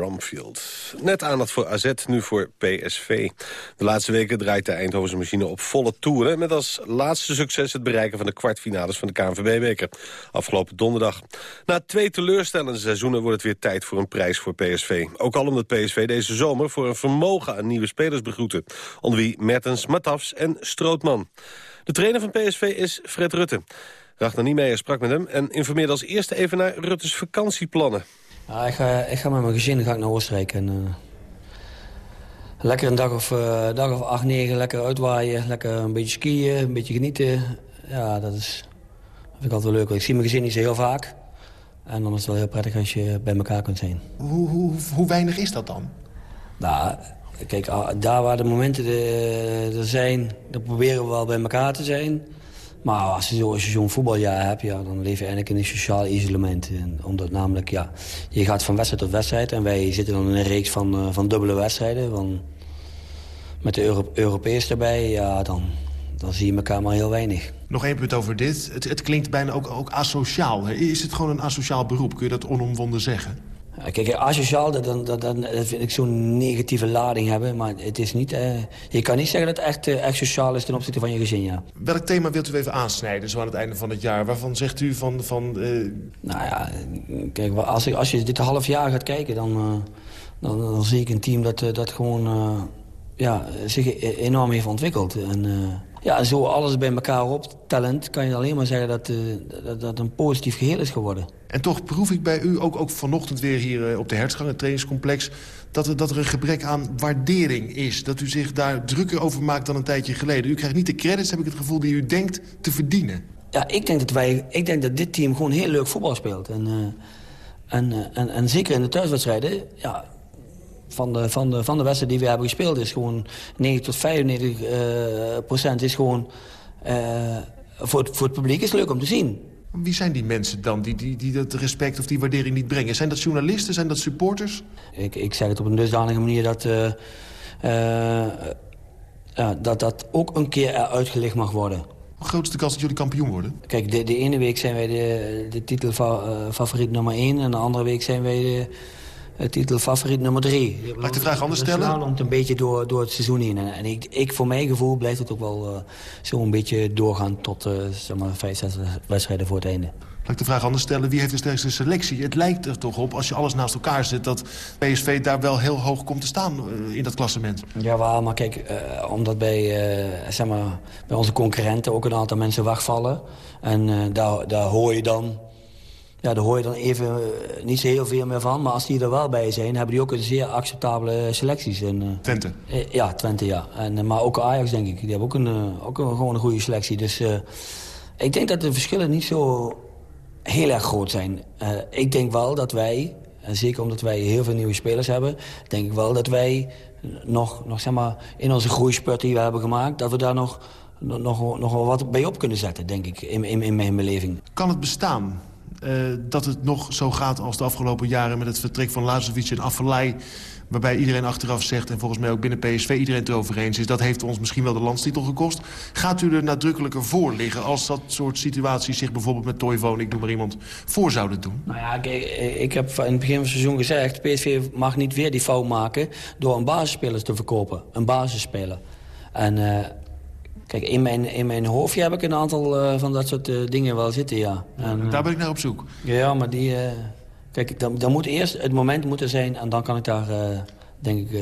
Bromfield. Net aandacht voor AZ, nu voor PSV. De laatste weken draait de Eindhovense machine op volle toeren... met als laatste succes het bereiken van de kwartfinales van de KNVB-beker. Afgelopen donderdag. Na twee teleurstellende seizoenen wordt het weer tijd voor een prijs voor PSV. Ook al omdat PSV deze zomer voor een vermogen aan nieuwe spelers begroeten. Onder wie Mertens, Matafs en Strootman. De trainer van PSV is Fred Rutte. Ragnar Niemeyer sprak met hem en informeerde als eerste even naar Rutte's vakantieplannen. Ja, ik, ga, ik ga met mijn gezin ga ik naar Oostenrijk. En, uh, lekker een dag of, uh, dag of acht, negen, lekker uitwaaien. Lekker een beetje skiën, een beetje genieten. Ja, dat, is, dat vind ik altijd leuk. Ik zie mijn gezin niet zo heel vaak. En dan is het wel heel prettig als je bij elkaar kunt zijn. Hoe, hoe, hoe weinig is dat dan? Nou, kijk, daar waar de momenten er zijn... dan proberen we wel bij elkaar te zijn... Maar als je, zo'n voetbaljaar hebt, ja, dan leef je eigenlijk in een sociaal isolement. En omdat namelijk, ja, je gaat van wedstrijd tot wedstrijd. En wij zitten dan in een reeks van, uh, van dubbele wedstrijden. Van, met de Euro Europees erbij, ja, dan, dan zie je elkaar maar heel weinig. Nog één punt over dit. Het, het klinkt bijna ook, ook asociaal. Is het gewoon een asociaal beroep? Kun je dat onomwonden zeggen? Kijk, asociaal, dat, dat, dat, vind ik zo'n negatieve lading hebben. Maar het is niet... Uh, je kan niet zeggen dat het echt, uh, echt sociaal is ten opzichte van je gezin, ja. Welk thema wilt u even aansnijden, zo aan het einde van het jaar? Waarvan zegt u van... van uh... Nou ja, kijk, als, ik, als je dit half jaar gaat kijken... dan, dan, dan, zie ik een team dat, dat gewoon ja, zich e-, enorm heeft ontwikkeld. En, ja, zo alles bij elkaar optellend kan je alleen maar zeggen dat, dat dat een positief geheel is geworden. En toch proef ik bij u, ook, ook vanochtend weer hier op de hertsgang, het trainingscomplex... Dat er, dat er een gebrek aan waardering is. Dat u zich daar drukker over maakt dan een tijdje geleden. U krijgt niet de credits, heb ik het gevoel, die u denkt te verdienen. Ja, ik denk dat, wij, ik denk dat dit team gewoon heel leuk voetbal speelt. En, uh, en, uh, en, en zeker in de thuiswedstrijden... Ja, van de, van, de, van de wedstrijden die we hebben gespeeld... is gewoon 90 tot 95 uh, procent is gewoon... voor, het, voor het publiek is leuk om te zien. Wie zijn die mensen dan die, die, die dat respect of die waardering niet brengen? Zijn dat journalisten? Zijn dat supporters? Ik, ik zeg het op een dusdanige manier dat, uh, uh, dat dat ook een keer uitgelicht mag worden. Hoe groot is de kans dat jullie kampioen worden? Kijk, de, de ene week zijn wij de, de titelfavoriet nummer 1... en de andere week zijn wij de titel favoriet nummer 3. Laat ik de vraag anders stellen? Het een beetje door, door het seizoen heen. En ik, ik, voor mijn gevoel blijft het ook wel uh, zo een beetje doorgaan... tot uh, zeg maar, vijf, zes wedstrijden voor het einde. Laat ik de vraag anders stellen. Wie heeft de sterkste selectie? Het lijkt er toch op, als je alles naast elkaar zet... dat PSV daar wel heel hoog komt te staan uh, in dat klassement. Ja, maar kijk, omdat bij, zeg maar, bij onze concurrenten ook een aantal mensen wegvallen... en daar, daar hoor je dan ja, daar hoor je dan even uh, niet zo heel veel meer van. Maar als die er wel bij zijn, hebben die ook een zeer acceptabele selecties. En, uh, Twente? Uh, ja, Twente, ja. En, maar ook Ajax, denk ik. Die hebben ook, een, ook een, gewoon een goede selectie. Dus ik denk dat de verschillen niet zo heel erg groot zijn. ik denk wel dat wij, en zeker omdat wij heel veel nieuwe spelers hebben... denk ik wel dat wij nog, nog zeg maar, in onze groeispurt die we hebben gemaakt... dat we daar nog, nog, nog wel wat bij op kunnen zetten, denk ik, in, in, in mijn beleving. Kan het bestaan dat het nog zo gaat als de afgelopen jaren... met het vertrek van Lazovic en Affelay... waarbij iedereen achteraf zegt, en volgens mij ook binnen PSV iedereen het erover eens is... dat heeft ons misschien wel de landstitel gekost. Gaat u er nadrukkelijker voor liggen als dat soort situaties... zich bijvoorbeeld met Toivonen, ik noem maar iemand, voor zouden doen? Nou ja, ik, ik heb in het begin van het seizoen gezegd... PSV mag niet weer die fout maken door een basisspeler te verkopen. Een basisspeler. En... Uh, Kijk, in mijn, in mijn hoofdje heb ik een aantal uh, van dat soort uh, dingen wel zitten, ja. En, daar ben ik naar op zoek. Ja, maar die... kijk, dan, dan moet eerst het moment moeten zijn... en dan kan ik daar, denk ik,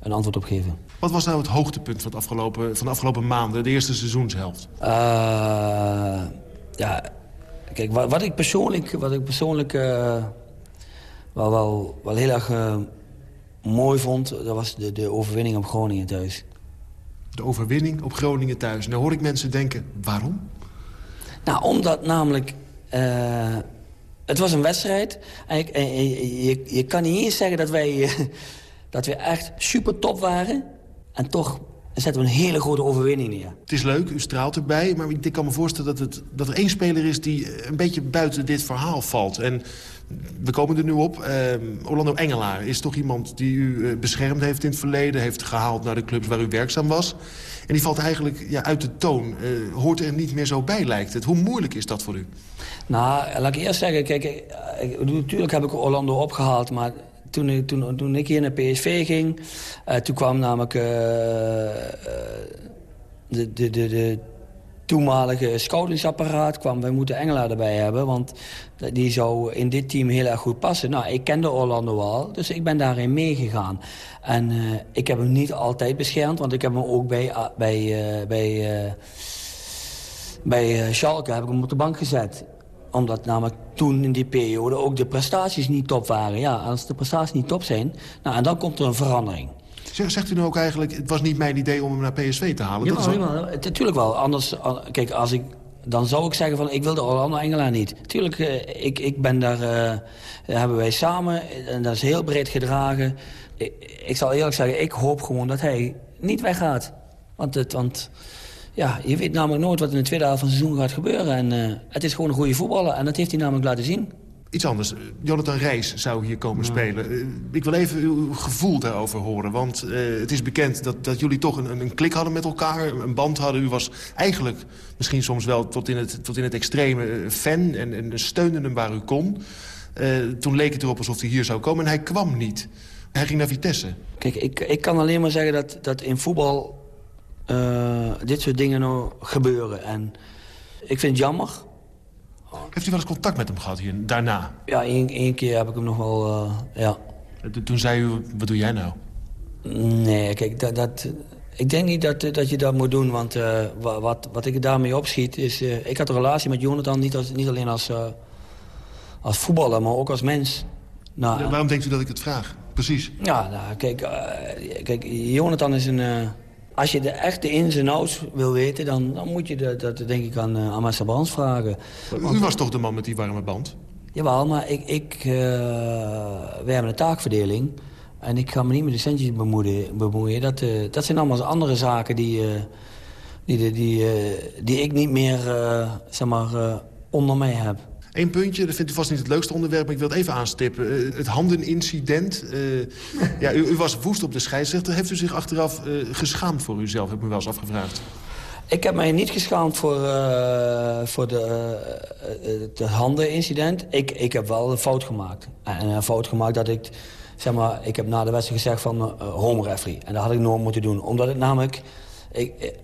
een antwoord op geven. Wat was nou het hoogtepunt van, het afgelopen, van de afgelopen maanden, de eerste seizoenshelft? ja, kijk, wat, wat, ik persoonlijk, wat ik persoonlijk wel, wel, wel heel erg mooi vond... dat was de, de overwinning op Groningen thuis de overwinning op Groningen thuis. En dan hoor ik mensen denken, waarom? Nou, omdat namelijk... Uh, het was een wedstrijd. En je, je, je, je, kan niet eens zeggen dat wij, *laughs* dat we echt super top waren. En toch zetten we een hele grote overwinning neer. Het is leuk, u straalt erbij. Maar ik kan me voorstellen dat, het, dat er één speler is... die een beetje buiten dit verhaal valt. En we komen er nu op. Uh, Orlando Engelaar is toch iemand die u uh, beschermd heeft in het verleden... heeft gehaald naar de clubs waar u werkzaam was. En die valt eigenlijk ja, uit de toon. Uh, hoort er niet meer zo bij, lijkt het. Hoe moeilijk is dat voor u? Nou, laat ik eerst zeggen, kijk, natuurlijk heb ik Orlando opgehaald... maar toen toen, toen ik hier naar PSV ging, toen kwam namelijk de, de, de, de toenmalige scoutingsapparaat kwam. Wij moeten Engelaar erbij hebben, want die zou in dit team heel erg goed passen. Nou, ik kende Orlando al, dus ik ben daarin meegegaan. En uh, ik heb hem niet altijd beschermd, want ik heb hem ook bij, bij, uh, bij, bij Schalke heb ik hem op de bank gezet omdat namelijk toen in die periode ook de prestaties niet top waren. Ja, als de prestaties niet top zijn, nou, en dan komt er een verandering. Zegt u nou ook eigenlijk, het was niet mijn idee om hem naar PSV te halen? Ja, dat is wel... natuurlijk wel. Anders, kijk, als ik, dan zou ik zeggen van, ik wil de Orlando Engelaar niet. Tuurlijk, eh, ik, ik ben daar, uh, hebben wij samen, en dat is heel breed gedragen. Ik, ik, zal eerlijk zeggen, ik hoop gewoon dat hij niet weggaat. Want, het, want ja, je weet namelijk nooit wat in de tweede helft van het seizoen gaat gebeuren. En uh, het is gewoon een goede voetballer en dat heeft hij namelijk laten zien. Iets anders. Jonathan Reis zou hier komen spelen. Uh, ik wil even uw gevoel daarover horen. Want uh, het is bekend dat, dat jullie toch een, een klik hadden met elkaar. Een band hadden. U was eigenlijk misschien soms wel tot in het, tot in het extreme fan. En, en steunde hem waar u kon. toen leek het erop alsof hij hier zou komen. En hij kwam niet. Hij ging naar Vitesse. Kijk, ik, ik kan alleen maar zeggen dat, dat in voetbal uh, dit soort dingen nou gebeuren. En ik vind het jammer. Heeft u wel eens contact met hem gehad hier, daarna? Ja, één, één keer heb ik hem nog wel, uh, ja. Toen zei u, wat doe jij nou? Nee, kijk, dat, dat, ik denk niet dat, dat je dat moet doen. Want uh, wat, wat ik daarmee opschiet is... Uh, ik had een relatie met Jonathan niet, als, niet alleen als, als voetballer, maar ook als mens. Nou, ja, waarom denkt u dat ik het vraag? Precies. Ja, nou, kijk, kijk, Jonathan is een als je de echte ins en outs wil weten, dan, dan moet je dat, dat denk ik aan, uh, aan Marcel Brands vragen. U was toch de man met die warme band? Jawel, maar ik, ik, uh, we hebben een taakverdeling. En ik ga me niet met de centjes bemoeien. bemoeien. Dat, uh, dat zijn allemaal andere zaken die, die, die, die, die ik niet meer zeg maar, onder mij heb. Eén puntje, dat vindt u vast niet het leukste onderwerp... maar ik wil het even aanstippen. Uh, het handenincident. Uh, ja, u, u, was woest op de scheidsrechter. Heeft u zich achteraf uh, geschaamd voor uzelf, heb ik me wel eens afgevraagd. Ik heb mij niet geschaamd voor, voor de, het handenincident. Ik, ik heb wel een fout gemaakt. En een fout gemaakt dat ik... Zeg maar, ik heb na de wedstrijd gezegd van home referee. En dat had ik nooit moeten doen. Omdat het namelijk... Ik,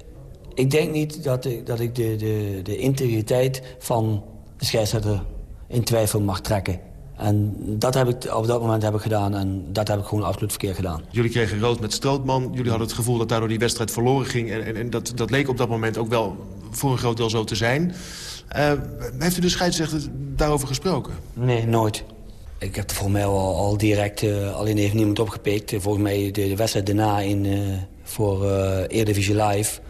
ik denk niet dat ik, dat ik de, de, de integriteit van de scheidsrechter in twijfel mag trekken. En dat heb ik op dat moment heb ik gedaan en dat heb ik gewoon absoluut verkeerd gedaan. Jullie kregen rood met Strootman. Jullie hadden het gevoel dat daardoor die wedstrijd verloren ging. En, en, en dat, dat leek op dat moment ook wel voor een groot deel zo te zijn. Uh, heeft u de scheidsrechter daarover gesproken? Nee, nooit. Ik heb er volgens mij al, al direct, uh, alleen heeft niemand opgepikt. Volgens mij de, de wedstrijd daarna in, uh, voor Eredivisie Live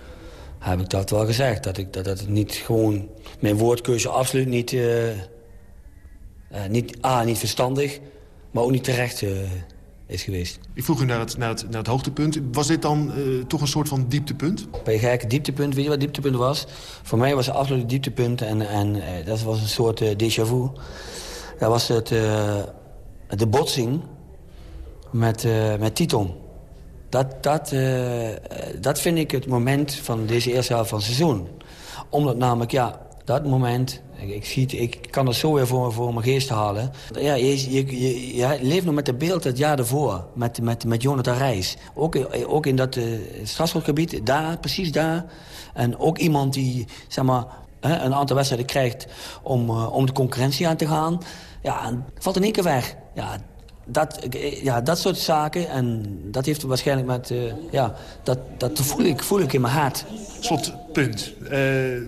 heb ik dat wel gezegd. Dat, ik, dat, dat het niet gewoon... Mijn woordkeuze absoluut niet... Uh, uh, niet A, niet verstandig, maar ook niet terecht uh, is geweest. Ik vroeg u naar het, naar het, naar het hoogtepunt. Was dit dan toch een soort van dieptepunt? Bij gek dieptepunt, weet je wat dieptepunt was? Voor mij was het absoluut dieptepunt en, en dat was een soort déjà vu. Dat was het, de botsing met, met Titon. Dat, dat, uh, dat vind ik het moment van deze eerste helft van het seizoen. Omdat namelijk, ja, dat moment... Ik, ik, kan het zo weer voor, voor mijn geest halen. Ja, je, je, je, je leeft nog met het beeld het jaar ervoor. Met, met, met Jonathan Reis. Ook, ook in dat uh, strafschopgebied, daar, precies daar. En ook iemand die, zeg maar, een aantal wedstrijden krijgt om, om de concurrentie aan te gaan. Ja, valt in één keer weg. Ja, dat, ja, dat soort zaken. En dat heeft waarschijnlijk met... Uh, ja, dat, dat voel ik, voel ik in mijn hart. Slotpunt. Uh,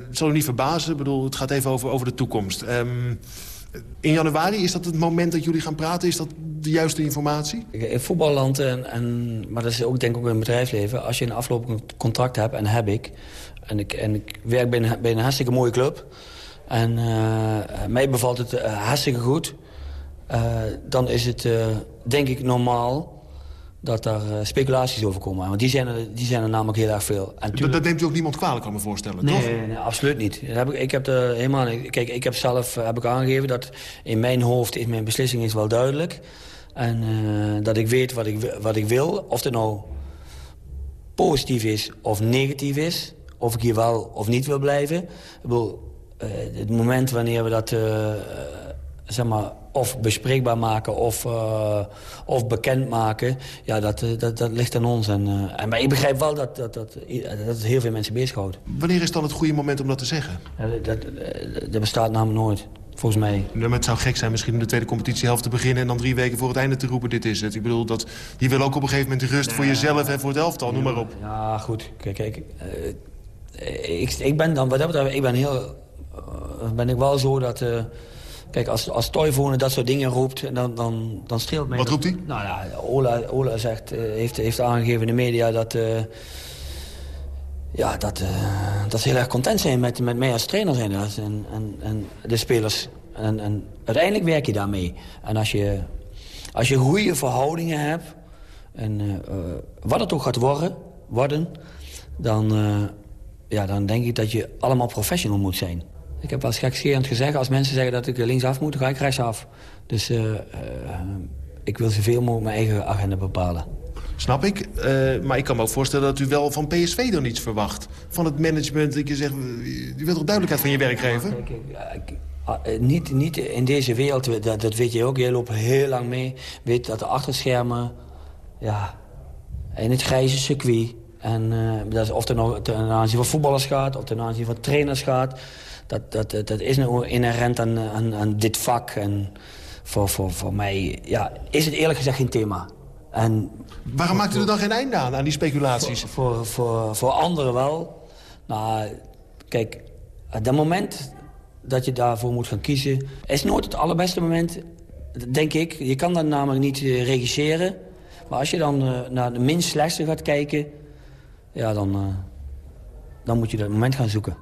het zal u niet verbazen. Ik bedoel, het gaat even over, over de toekomst. Um, in januari, is dat het moment dat jullie gaan praten? Is dat de juiste informatie? In voetballand, en, en, maar dat is ook denk ik ook in het bedrijfsleven... als je een aflopend contract hebt, en heb ik... en ik, en ik werk bij een, bij een hartstikke mooie club... en uh, mij bevalt het hartstikke goed... Uh, dan is het, uh, denk ik, normaal dat daar uh, speculaties over komen. Want die zijn, er, die zijn er namelijk heel erg veel. En dat, dat, neemt u ook niemand kwalijk, kan me voorstellen, nee, toch? Nee, nee, absoluut niet. Dat heb ik, ik heb er helemaal Kijk, ik heb zelf heb ik aangegeven dat in mijn hoofd is mijn beslissing is wel duidelijk. En dat ik weet wat ik, wat ik wil. Of het nou positief is of negatief is. Of ik hier wel of niet wil blijven. Ik bedoel, uh, het moment wanneer we dat uh, zeg maar, of bespreekbaar maken of, uh, of bekend maken... Ja, dat, dat, dat ligt aan ons. En, en, maar ik begrijp wel dat, dat, dat, dat het heel veel mensen bezighoudt. Wanneer is dan het goede moment om dat te zeggen? Ja, dat, bestaat namelijk nooit. Volgens mij. Maar het zou gek zijn misschien om de tweede competitiehelft te beginnen... en dan drie weken voor het einde te roepen, dit is het. Ik bedoel, dat, je wil ook op een gegeven moment rust voor jezelf en voor het elftal, noem maar op. Ja, goed. Kijk, kijk ik, ik ben dan, wat dat betreft, ik ben heel... ben ik wel zo dat... Kijk, als, als Toivonen dat soort dingen roept, dan, dan, dan streelt mij... Wat roept hij? Nou ja, Ola, Ola zegt, heeft, heeft aangegeven in de media dat... Uh, ja, dat, uh, dat ze heel erg content zijn met, met mij als trainer zijn. En, en, en de spelers. En, en uiteindelijk werk je daarmee. En als je, als je goede verhoudingen hebt... en uh, wat het ook gaat worden, worden dan, ja, dan denk ik dat je allemaal professional moet zijn. Ik heb eens gekscherend gezegd, als mensen zeggen dat ik linksaf moet, dan ga ik rechtsaf. Dus uh, uh, ik wil zoveel mogelijk mijn eigen agenda bepalen. Snap ik, uh, maar ik kan me ook voorstellen dat u wel van PSV dan iets verwacht. Van het management, dat je zegt, u wilt toch duidelijkheid van je werk geven? Kijk, niet, niet in deze wereld, dat, dat weet je ook, jij loopt heel lang mee. Weet dat de achterschermen, ja, in het grijze circuit... En uh, dat is of het nou ten aanzien van voetballers gaat, of ten aanzien van trainers gaat. Dat, dat, dat is nou inherent aan, aan, aan dit vak. En voor, voor, voor mij ja, is het eerlijk gezegd geen thema. En Waarom maakt u er dan geen einde aan, aan die speculaties? Voor, voor, voor, voor anderen wel. Nou, kijk, het moment dat je daarvoor moet gaan kiezen... is nooit het allerbeste moment, denk ik. Je kan dat namelijk niet regisseren. Maar als je dan uh, naar de minst slechtste gaat kijken ja, dan, uh, dan moet je dat moment gaan zoeken.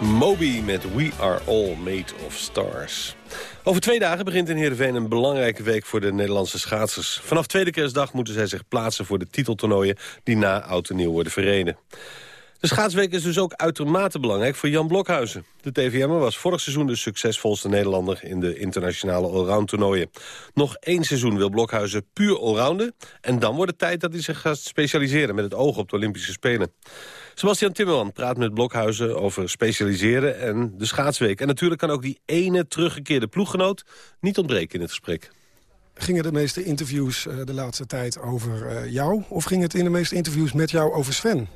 Moby met We Are All Made of Stars. Over twee dagen begint in Heerenveen een belangrijke week voor de Nederlandse schaatsers. Vanaf tweede kerstdag moeten zij zich plaatsen voor de titeltoernooien die na oud en nieuw worden verreden. De schaatsweek is dus ook uitermate belangrijk voor Jan Blokhuizen. De TVM'er was vorig seizoen de succesvolste Nederlander... in de internationale allround toernooien. Nog één seizoen wil Blokhuizen puur allrounden... en dan wordt het tijd dat hij zich gaat specialiseren... met het oog op de Olympische Spelen. Sebastian Timmerman praat met Blokhuizen over specialiseren en de schaatsweek. En natuurlijk kan ook die ene teruggekeerde ploeggenoot niet ontbreken in het gesprek. Gingen de meeste interviews uh, de laatste tijd over uh, jou? Of ging het in de meeste interviews met jou over Sven?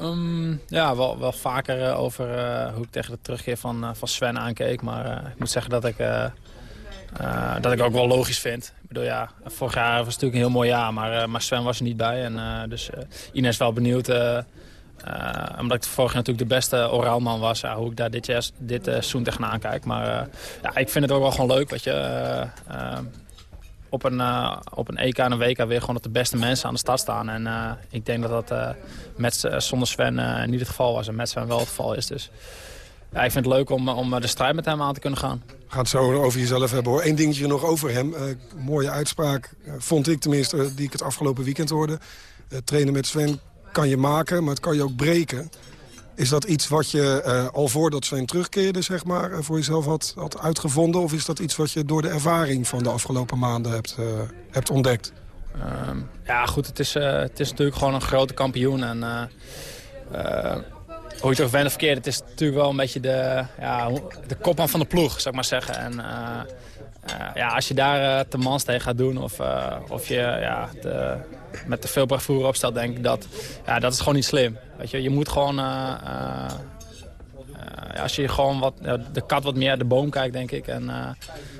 Um, ja, wel, wel vaker uh, over hoe ik tegen de terugkeer van, van Sven aankeek. Maar ik moet zeggen dat ik, dat ik ook wel logisch vind. Ik bedoel, ja, vorig jaar was het natuurlijk een heel mooi jaar, maar, maar Sven was er niet bij. En, dus Ines is wel benieuwd uh, omdat ik vorig jaar natuurlijk de beste oraalman was. Ja, hoe ik daar dit, dit uh, seizoen tegenaan kijk. Maar ja, ik vind het ook wel gewoon leuk. Weet je, op, een, op een EK en een WK weer gewoon dat de beste mensen aan de start staan. En ik denk dat dat met, zonder Sven niet het geval was. En met Sven wel het geval is. Dus ja, ik vind het leuk om, om de strijd met hem aan te kunnen gaan. We gaan het zo over jezelf hebben hoor. Eén dingetje nog over hem. mooie uitspraak, vond ik tenminste, die ik het afgelopen weekend hoorde. trainen met Sven kan je maken, maar het kan je ook breken. Is dat iets wat je uh, al voordat Sven terugkeerde, zeg maar, uh, voor jezelf had, had uitgevonden? Of is dat iets wat je door de ervaring van de afgelopen maanden hebt, uh, hebt ontdekt? Um, ja, goed, het is, het is natuurlijk gewoon een grote kampioen. En hoe je het ook bent of verkeerd, het is natuurlijk wel een beetje de, ja, de kopman van de ploeg, zou ik maar zeggen. En ja, als je daar te mans tegen gaat doen of, of je ja, met te veel bravoure opstelt, denk ik dat ja, dat is gewoon niet slim. Weet je, je moet gewoon, als je gewoon wat, de kat wat meer uit de boom kijkt, denk ik, en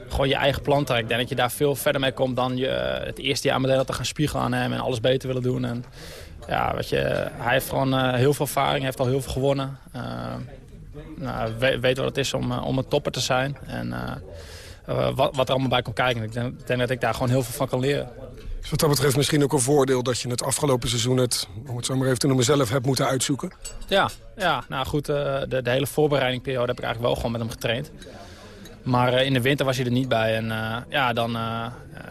gewoon je eigen plan trekt. Ik denk dat je daar veel verder mee komt dan je het eerste jaar meteen te gaan spiegelen aan hem en alles beter willen doen. En, ja, weet je, hij heeft gewoon heel veel ervaring, heeft al heel veel gewonnen. nou, weet, weet wat het is om, om een topper te zijn. En wat, wat er allemaal bij komt kijken. Ik denk, dat ik daar gewoon heel veel van kan leren. Wat dat betreft misschien ook een voordeel dat je het afgelopen seizoen... het, om het zo maar even te noemen, zelf hebt moeten uitzoeken? Ja, ja nou goed, uh, de, de, hele voorbereidingperiode heb ik eigenlijk wel gewoon met hem getraind. Maar uh, in de winter was hij er niet bij. En uh, ja, dan,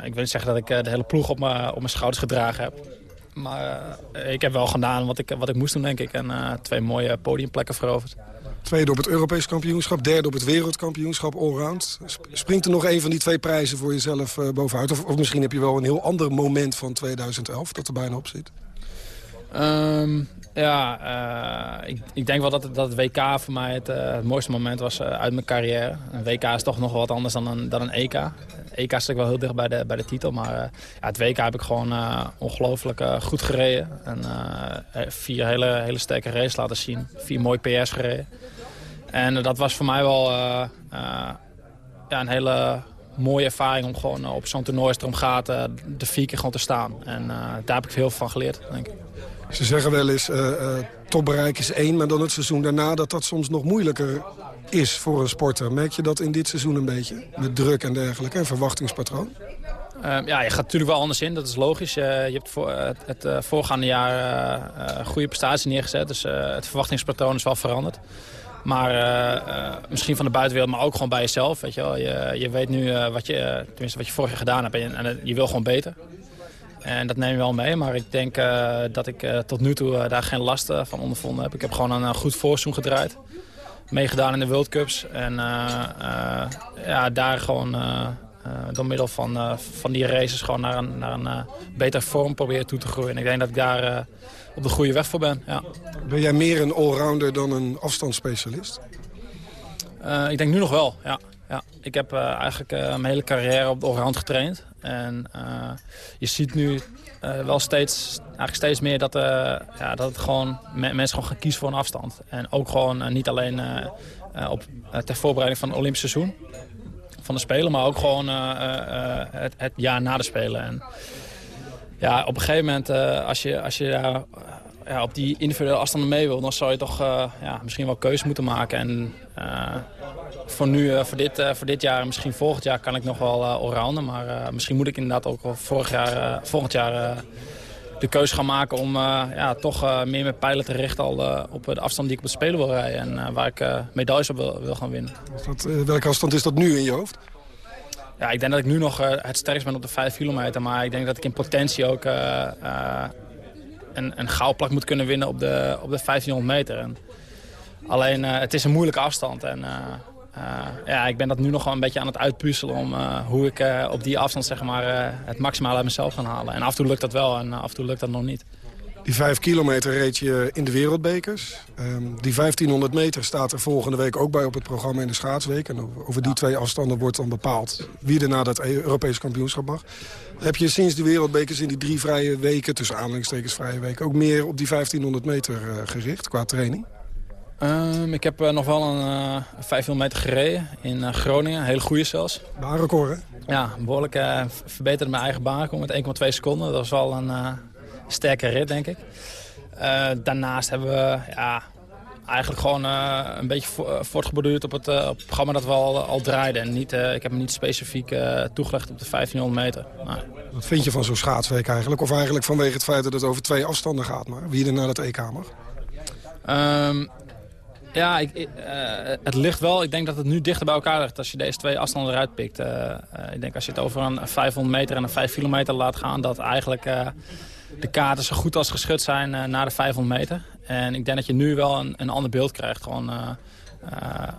ik wil niet zeggen dat ik de hele ploeg op mijn, op mijn schouders gedragen heb. Maar ik heb wel gedaan wat ik, wat ik moest doen, denk ik. En twee mooie podiumplekken veroverd. Tweede op het Europees kampioenschap, derde op het wereldkampioenschap allround. Springt er nog een van die twee prijzen voor jezelf uh, bovenuit? Of, of, misschien heb je wel een heel ander moment van 2011 dat er bijna op zit? Um, ja, uh, ik, ik, denk wel dat het, dat WK voor mij het, uh, het mooiste moment was uit mijn carrière. Een WK is toch nog wat anders dan een, dan een EK. EK is wel heel dicht bij de, bij de titel, maar ja, het WK heb ik gewoon ongelooflijk goed gereden. En vier hele, hele sterke races laten zien. Vier mooie PS gereden. En dat was voor mij wel een hele mooie ervaring om gewoon op zo'n toernooi als het erom gaat de vier keer gewoon te staan. En daar heb ik veel van geleerd, denk ik. Ze zeggen wel eens, topbereik is één, maar dan het seizoen daarna dat dat soms nog moeilijker is voor een sporter. Merk je dat in dit seizoen een beetje? Met druk en dergelijke en verwachtingspatroon? Uh, ja, je gaat natuurlijk wel anders in, dat is logisch. Uh, je hebt voor, het, voorgaande jaar goede prestaties neergezet, dus het verwachtingspatroon is wel veranderd. Maar misschien van de buitenwereld, maar ook gewoon bij jezelf. Weet je, wel. je, je weet nu wat, je, tenminste wat je vorig jaar gedaan hebt en, en je wil gewoon beter. En dat neem je wel mee, maar ik denk dat ik tot nu toe daar geen last van ondervonden heb. Ik heb gewoon een goed voorseizoen gedraaid. Meegedaan in de World Cups. En ja, daar gewoon door middel van, van die races gewoon naar een, naar een betere vorm proberen toe te groeien. En ik denk dat ik daar op de goede weg voor ben. Ja. Ben jij meer een allrounder dan een afstandsspecialist? Ik denk nu nog wel, ja. Ja. Ik heb uh, eigenlijk uh, mijn hele carrière op de allround getraind. En je ziet nu wel steeds, eigenlijk steeds meer dat, ja, dat het gewoon, mensen gewoon gaan kiezen voor een afstand. En ook gewoon niet alleen op, ter voorbereiding van het Olympisch seizoen van de Spelen, maar ook gewoon het, het, jaar na de Spelen. En, ja, op een gegeven moment, als je, als je ja, op die individuele afstanden mee wil... dan zou je toch ja, misschien wel keuzes moeten maken. En voor nu, voor, dit, voor dit jaar en misschien volgend jaar kan ik nog wel allrounden. Maar misschien moet ik inderdaad ook vorig jaar, volgend jaar de keuze gaan maken om ja, toch meer met pijlen te richten al, op de afstand die ik op het Spelen wil rijden. En waar ik medailles op wil, wil gaan winnen. Dat, welke afstand is dat nu in je hoofd? Ja, ik denk dat ik nu nog het sterkst ben op de 5 kilometer. Maar ik denk dat ik in potentie ook een, een goudplak moet kunnen winnen op de, op de 1500 meter. En alleen, het is een moeilijke afstand. En uh, ja, ik ben dat nu nog wel een beetje aan het uitpuzzelen om uh, hoe ik uh, op die afstand zeg maar, het maximale uit mezelf kan halen. En af en toe lukt dat wel en af en toe lukt dat nog niet. Die vijf kilometer reed je in de wereldbekers. Um, die 1500 meter staat er volgende week ook bij op het programma in de schaatsweek. En over die twee afstanden wordt dan bepaald wie er na dat Europese kampioenschap mag. Heb je sinds de wereldbekers in die drie vrije weken, tussen aanhalingstekens vrije weken, ook meer op die 1500 meter gericht qua training? Um, ik heb uh, nog wel een uh, 500 meter gereden in uh, Groningen. Hele goede zelfs. Baanrecord, hè? Ja, behoorlijk verbeterde mijn eigen baanrecord met 1,2 seconden. Dat was wel een sterke rit, denk ik. daarnaast hebben we ja, eigenlijk gewoon een beetje voortgeborduurd op het, op het programma dat we al, al draaiden. En niet, ik heb me niet specifiek toegelegd op de 1500 meter. Nee. Wat vind je van zo'n schaatsweek eigenlijk? Of eigenlijk vanwege het feit dat het over twee afstanden gaat, maar wie er naar het EK mag? Um, ja, ik, uh, het ligt wel. Ik denk dat het nu dichter bij elkaar ligt als je deze twee afstanden eruit pikt. Uh, uh, ik denk als je het over een 500 meter en een 5 kilometer laat gaan... dat eigenlijk de kaarten zo goed als geschud zijn naar de 500 meter. En ik denk dat je nu wel een, een ander beeld krijgt. Gewoon,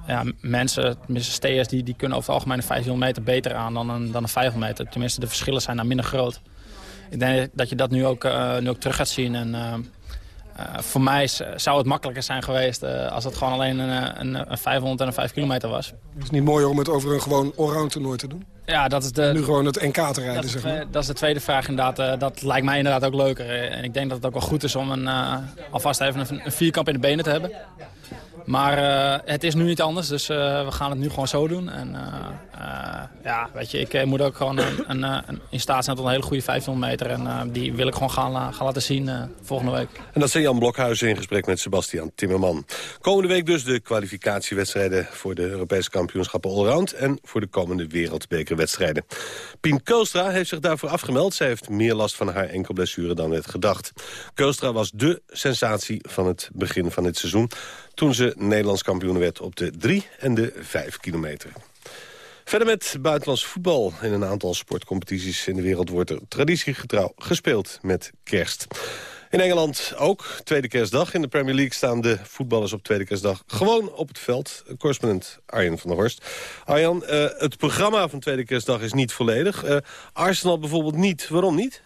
ja, mensen, tenminste steers, die, die kunnen over het algemeen een 500 meter beter aan dan een, dan een 500 meter. Tenminste, de verschillen zijn daar minder groot. Ik denk dat je dat nu ook, nu ook terug gaat zien. En, uh, voor mij zou het makkelijker zijn geweest uh, als het gewoon alleen een, een, een, 500 en een 5 kilometer was. Is het niet mooier om het over een gewoon allround toernooi te doen? Ja, dat is de, nu gewoon het NK te rijden, dat zeg maar. Dat is de tweede vraag inderdaad. Uh, dat lijkt mij inderdaad ook leuker. En ik denk dat het ook wel goed is om een, alvast even een, een vierkamp in de benen te hebben. Maar uh, het is nu niet anders, dus uh, we gaan het nu gewoon zo doen. En uh, ja, weet je, ik moet ook gewoon een, een, in staat zijn tot een hele goede 500 meter. En die wil ik gewoon gaan, gaan laten zien volgende week. En dat zijn Jan Blokhuizen in gesprek met Sebastian Timmerman. Komende week dus de kwalificatiewedstrijden voor de Europese kampioenschappen allround. En voor de komende wereldbekerwedstrijden. Pien Koostra heeft zich daarvoor afgemeld. Zij heeft meer last van haar enkelblessure dan werd gedacht. Koostra was dé sensatie van het begin van dit seizoen toen ze Nederlands kampioen werd op de 3 en de 5 kilometer. Verder met buitenlands voetbal. In een aantal sportcompetities in de wereld wordt er traditiegetrouw gespeeld met kerst. In Engeland ook, tweede kerstdag. In de Premier League staan de voetballers op tweede kerstdag gewoon op het veld. Correspondent Arjen van der Horst. Arjan, uh, het programma van tweede kerstdag is niet volledig. Uh, Arsenal bijvoorbeeld niet. Waarom niet?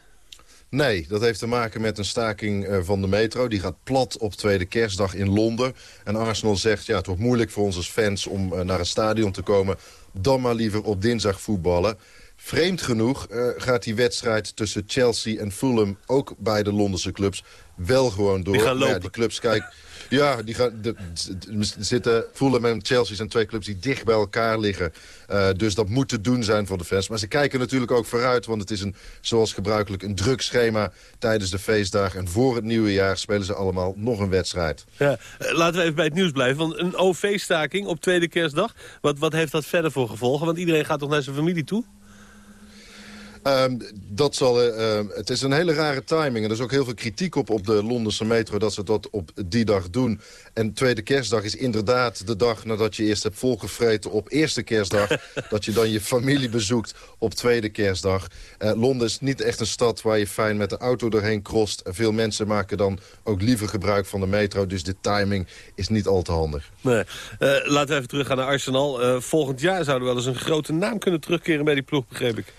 Nee, dat heeft te maken met een staking uh, van de metro. Die gaat plat op tweede kerstdag in Londen. En Arsenal zegt, ja, het wordt moeilijk voor ons als fans om uh, naar een stadion te komen. Dan maar liever op dinsdag voetballen. Vreemd genoeg uh, gaat die wedstrijd tussen Chelsea en Fulham... ook bij de Londense clubs wel gewoon door. Die gaan lopen. Ja, die clubs, kijk... *laughs* Ja, die gaan, de, de, zitten, Fulham en Chelsea zijn twee clubs die dicht bij elkaar liggen. Uh, dus dat moet te doen zijn voor de fans. Maar ze kijken natuurlijk ook vooruit, want het is een, zoals gebruikelijk een druk schema tijdens de feestdagen. En voor het nieuwe jaar spelen ze allemaal nog een wedstrijd. Ja, uh, laten we even bij het nieuws blijven. Want een OV-staking op tweede kerstdag, wat, wat heeft dat verder voor gevolgen? Want iedereen gaat toch naar zijn familie toe? Um, dat zal, uh, het is een hele rare timing. En er is ook heel veel kritiek op op de Londense metro... dat ze dat op die dag doen. En tweede kerstdag is inderdaad de dag nadat je eerst hebt volgevreten... op eerste kerstdag, *laughs* dat je dan je familie bezoekt op tweede kerstdag. Uh, Londen is niet echt een stad waar je fijn met de auto doorheen crost. Veel mensen maken dan ook liever gebruik van de metro. Dus de timing is niet al te handig. Nee. Uh, laten we even terug gaan naar Arsenal. volgend jaar zouden we wel eens een grote naam kunnen terugkeren bij die ploeg, begreep ik.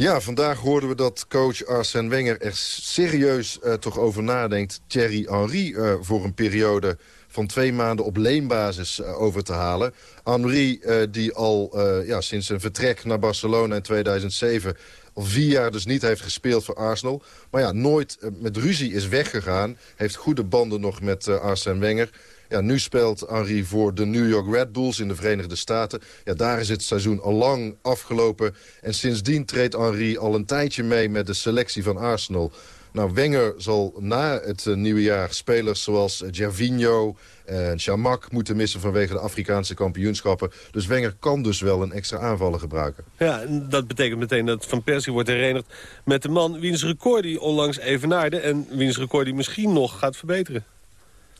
Ja, vandaag hoorden we dat coach Arsène Wenger er serieus uh, toch over nadenkt... Thierry Henry uh, voor een periode van twee maanden op leenbasis uh, over te halen. Henry, die al ja, sinds zijn vertrek naar Barcelona in 2007 al vier jaar dus niet heeft gespeeld voor Arsenal. Maar ja, nooit met ruzie is weggegaan. Heeft goede banden nog met Arsène Wenger. Ja, nu speelt Henry voor de New York Red Bulls in de Verenigde Staten. Ja, daar is het seizoen al lang afgelopen. En sindsdien treedt Henry al een tijdje mee met de selectie van Arsenal. Nou, Wenger zal na het nieuwe jaar spelers zoals Gervinho en Chamak moeten missen vanwege de Afrikaanse kampioenschappen. Dus Wenger kan dus wel een extra aanvallen gebruiken. Ja, en dat betekent meteen dat Van Persie wordt herenigd met de man wiens record die onlangs evenaarde... en wiens record die misschien nog gaat verbeteren.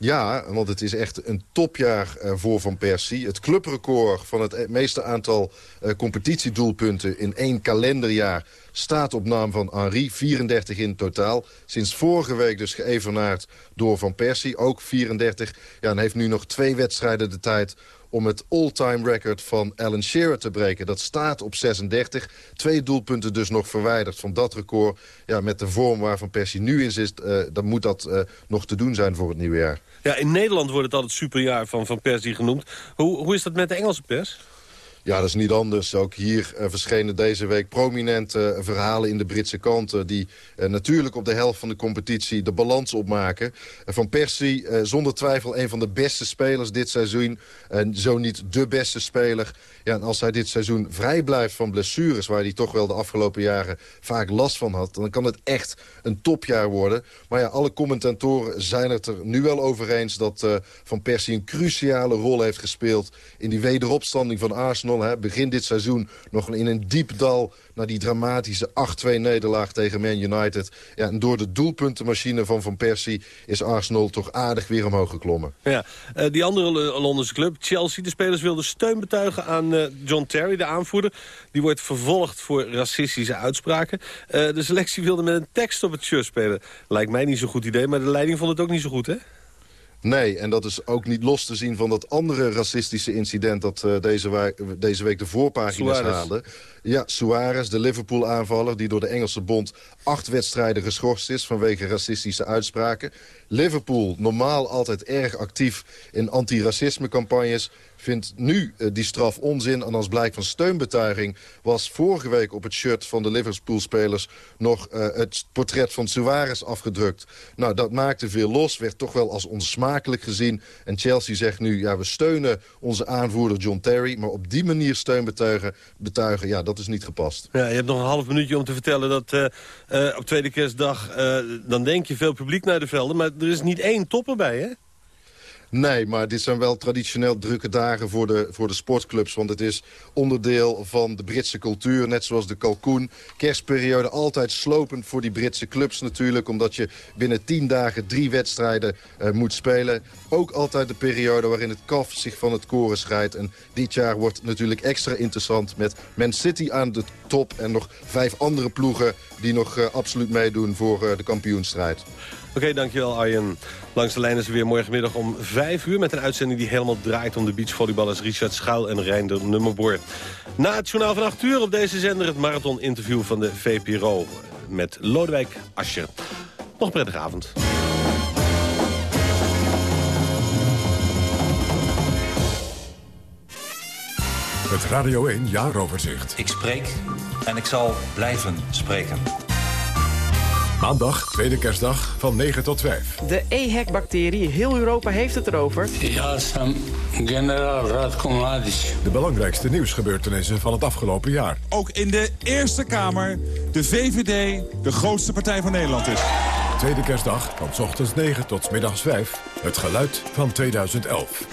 Ja, want het is echt een topjaar voor Van Persie. Het clubrecord van het meeste aantal uh, competitiedoelpunten in één kalenderjaar staat op naam van Henri. 34 in totaal. Sinds vorige week dus geëvenaard door Van Persie. Ook 34. Ja, en heeft nu nog twee wedstrijden de tijd om het all-time record van Alan Shearer te breken. Dat staat op 36. Twee doelpunten dus nog verwijderd van dat record. Ja, met de vorm waar Van Persie nu in zit, uh, dan moet dat uh, nog te doen zijn voor het nieuwe jaar. Ja, in Nederland wordt het altijd superjaar van Van Persie genoemd. Hoe, hoe is dat met de Engelse pers? Ja, dat is niet anders. Ook hier uh, verschenen deze week prominente uh, verhalen in de Britse kanten... die uh, natuurlijk op de helft van de competitie de balans opmaken. van Persie, zonder twijfel een van de beste spelers dit seizoen. En zo niet de beste speler. Ja, en als hij dit seizoen vrij blijft van blessures... waar hij toch wel de afgelopen jaren vaak last van had... dan kan het echt een topjaar worden. Maar ja, alle commentatoren zijn het er nu wel over eens... dat Van Persie een cruciale rol heeft gespeeld... in die wederopstanding van Arsenal Begin dit seizoen nog in een diep dal naar die dramatische 8-2 nederlaag tegen Man United. Ja, en door de doelpuntenmachine van Van Persie is Arsenal toch aardig weer omhoog geklommen. Ja, uh, die andere Londense club, Chelsea, de spelers wilden steun betuigen aan uh, John Terry, de aanvoerder. Die wordt vervolgd voor racistische uitspraken. Uh, de selectie wilde met een tekst op het shirt spelen. Lijkt mij niet zo'n goed idee, maar de leiding vond het ook niet zo goed, hè? Nee, en dat is ook niet los te zien van dat andere racistische incident... dat uh, deze, deze, week de voorpagina's Suarez. haalde. Ja, Suarez, de Liverpool-aanvaller... die door de Engelse bond acht wedstrijden geschorst is... vanwege racistische uitspraken. Liverpool, normaal altijd erg actief in antiracisme-campagnes vindt nu uh, die straf onzin. En als blijk van steunbetuiging was vorige week op het shirt van de Liverpool-spelers... nog uh, het portret van Suarez afgedrukt. Nou, dat maakte veel los, werd toch wel als onsmakelijk gezien. En Chelsea zegt nu, ja, we steunen onze aanvoerder John Terry... maar op die manier steun betuigen, ja, dat is niet gepast. Ja, je hebt nog een half minuutje om te vertellen dat uh, op tweede kerstdag... dan denk je veel publiek naar de velden, maar er is niet één topper bij, hè? Nee, maar dit zijn wel traditioneel drukke dagen voor de, voor de sportclubs. Want het is onderdeel van de Britse cultuur, net zoals de kalkoen. Kerstperiode altijd slopend voor die Britse clubs natuurlijk. Omdat je binnen tien dagen drie wedstrijden uh, moet spelen. Ook altijd de periode waarin het kaf zich van het koren scheidt. En dit jaar wordt natuurlijk extra interessant met Man City aan de top. En nog vijf andere ploegen die nog uh, absoluut meedoen voor uh, de kampioenstrijd. Oké, dankjewel Arjen. Langs de lijn is er weer morgenmiddag om 5 uur... met een uitzending die helemaal draait om de beachvolleyballers Richard Schuil en Reinder Nummerboer. Na het journaal van 8 uur op deze zender het marathon-interview van de VPRO... met Lodewijk Ascher. Nog een prettige avond. Het Radio 1 Jaaroverzicht. Ik spreek en ik zal blijven spreken. Maandag, tweede kerstdag, van 9 tot 5. De EHEC-bacterie, heel Europa heeft het erover. Ja, Sam, generaal Radko Mladic. De belangrijkste nieuwsgebeurtenissen van het afgelopen jaar. Ook in de Eerste Kamer de VVD de grootste partij van Nederland is. Tweede kerstdag, van 's ochtends 9 tot middags 5. Het geluid van 2011.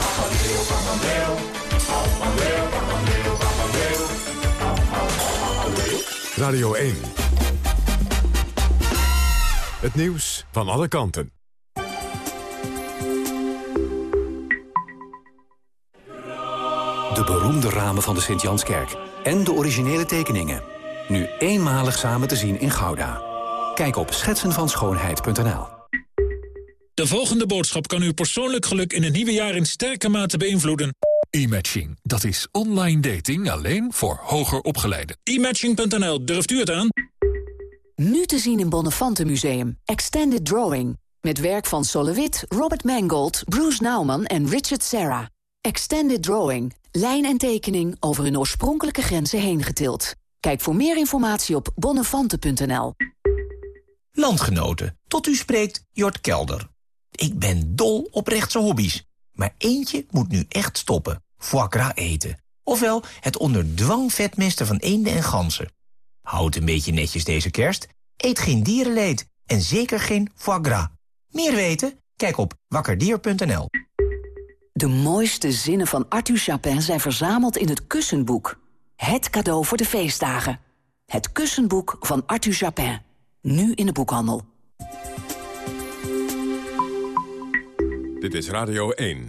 Radio 1. Het nieuws van alle kanten. De beroemde ramen van de Sint-Janskerk en de originele tekeningen. Nu eenmalig samen te zien in Gouda. Kijk op schetsenvanschoonheid.nl De volgende boodschap kan uw persoonlijk geluk in het nieuwe jaar in sterke mate beïnvloeden. E-matching, dat is online dating alleen voor hoger opgeleiden. E-matching.nl, durft u het aan? Nu te zien in Bonnefante Museum. Extended Drawing. Met werk van Solowit, Robert Mangold, Bruce Nauman en Richard Serra. Extended Drawing. Lijn en tekening over hun oorspronkelijke grenzen heen getild. Kijk voor meer informatie op bonnefante.nl. Landgenoten, tot u spreekt Jort Kelder. Ik ben dol op rechtse hobby's. Maar eentje moet nu echt stoppen. Foie gras eten. Ofwel het onder dwang vetmesten van eenden en ganzen. Houd een beetje netjes deze kerst. Eet geen dierenleed. En zeker geen foie gras. Meer weten? Kijk op wakkerdier.nl. De mooiste zinnen van Arthur Chapin zijn verzameld in het Kussenboek. Het cadeau voor de feestdagen. Het Kussenboek van Arthur Chapin. Nu in de boekhandel. Dit is Radio 1.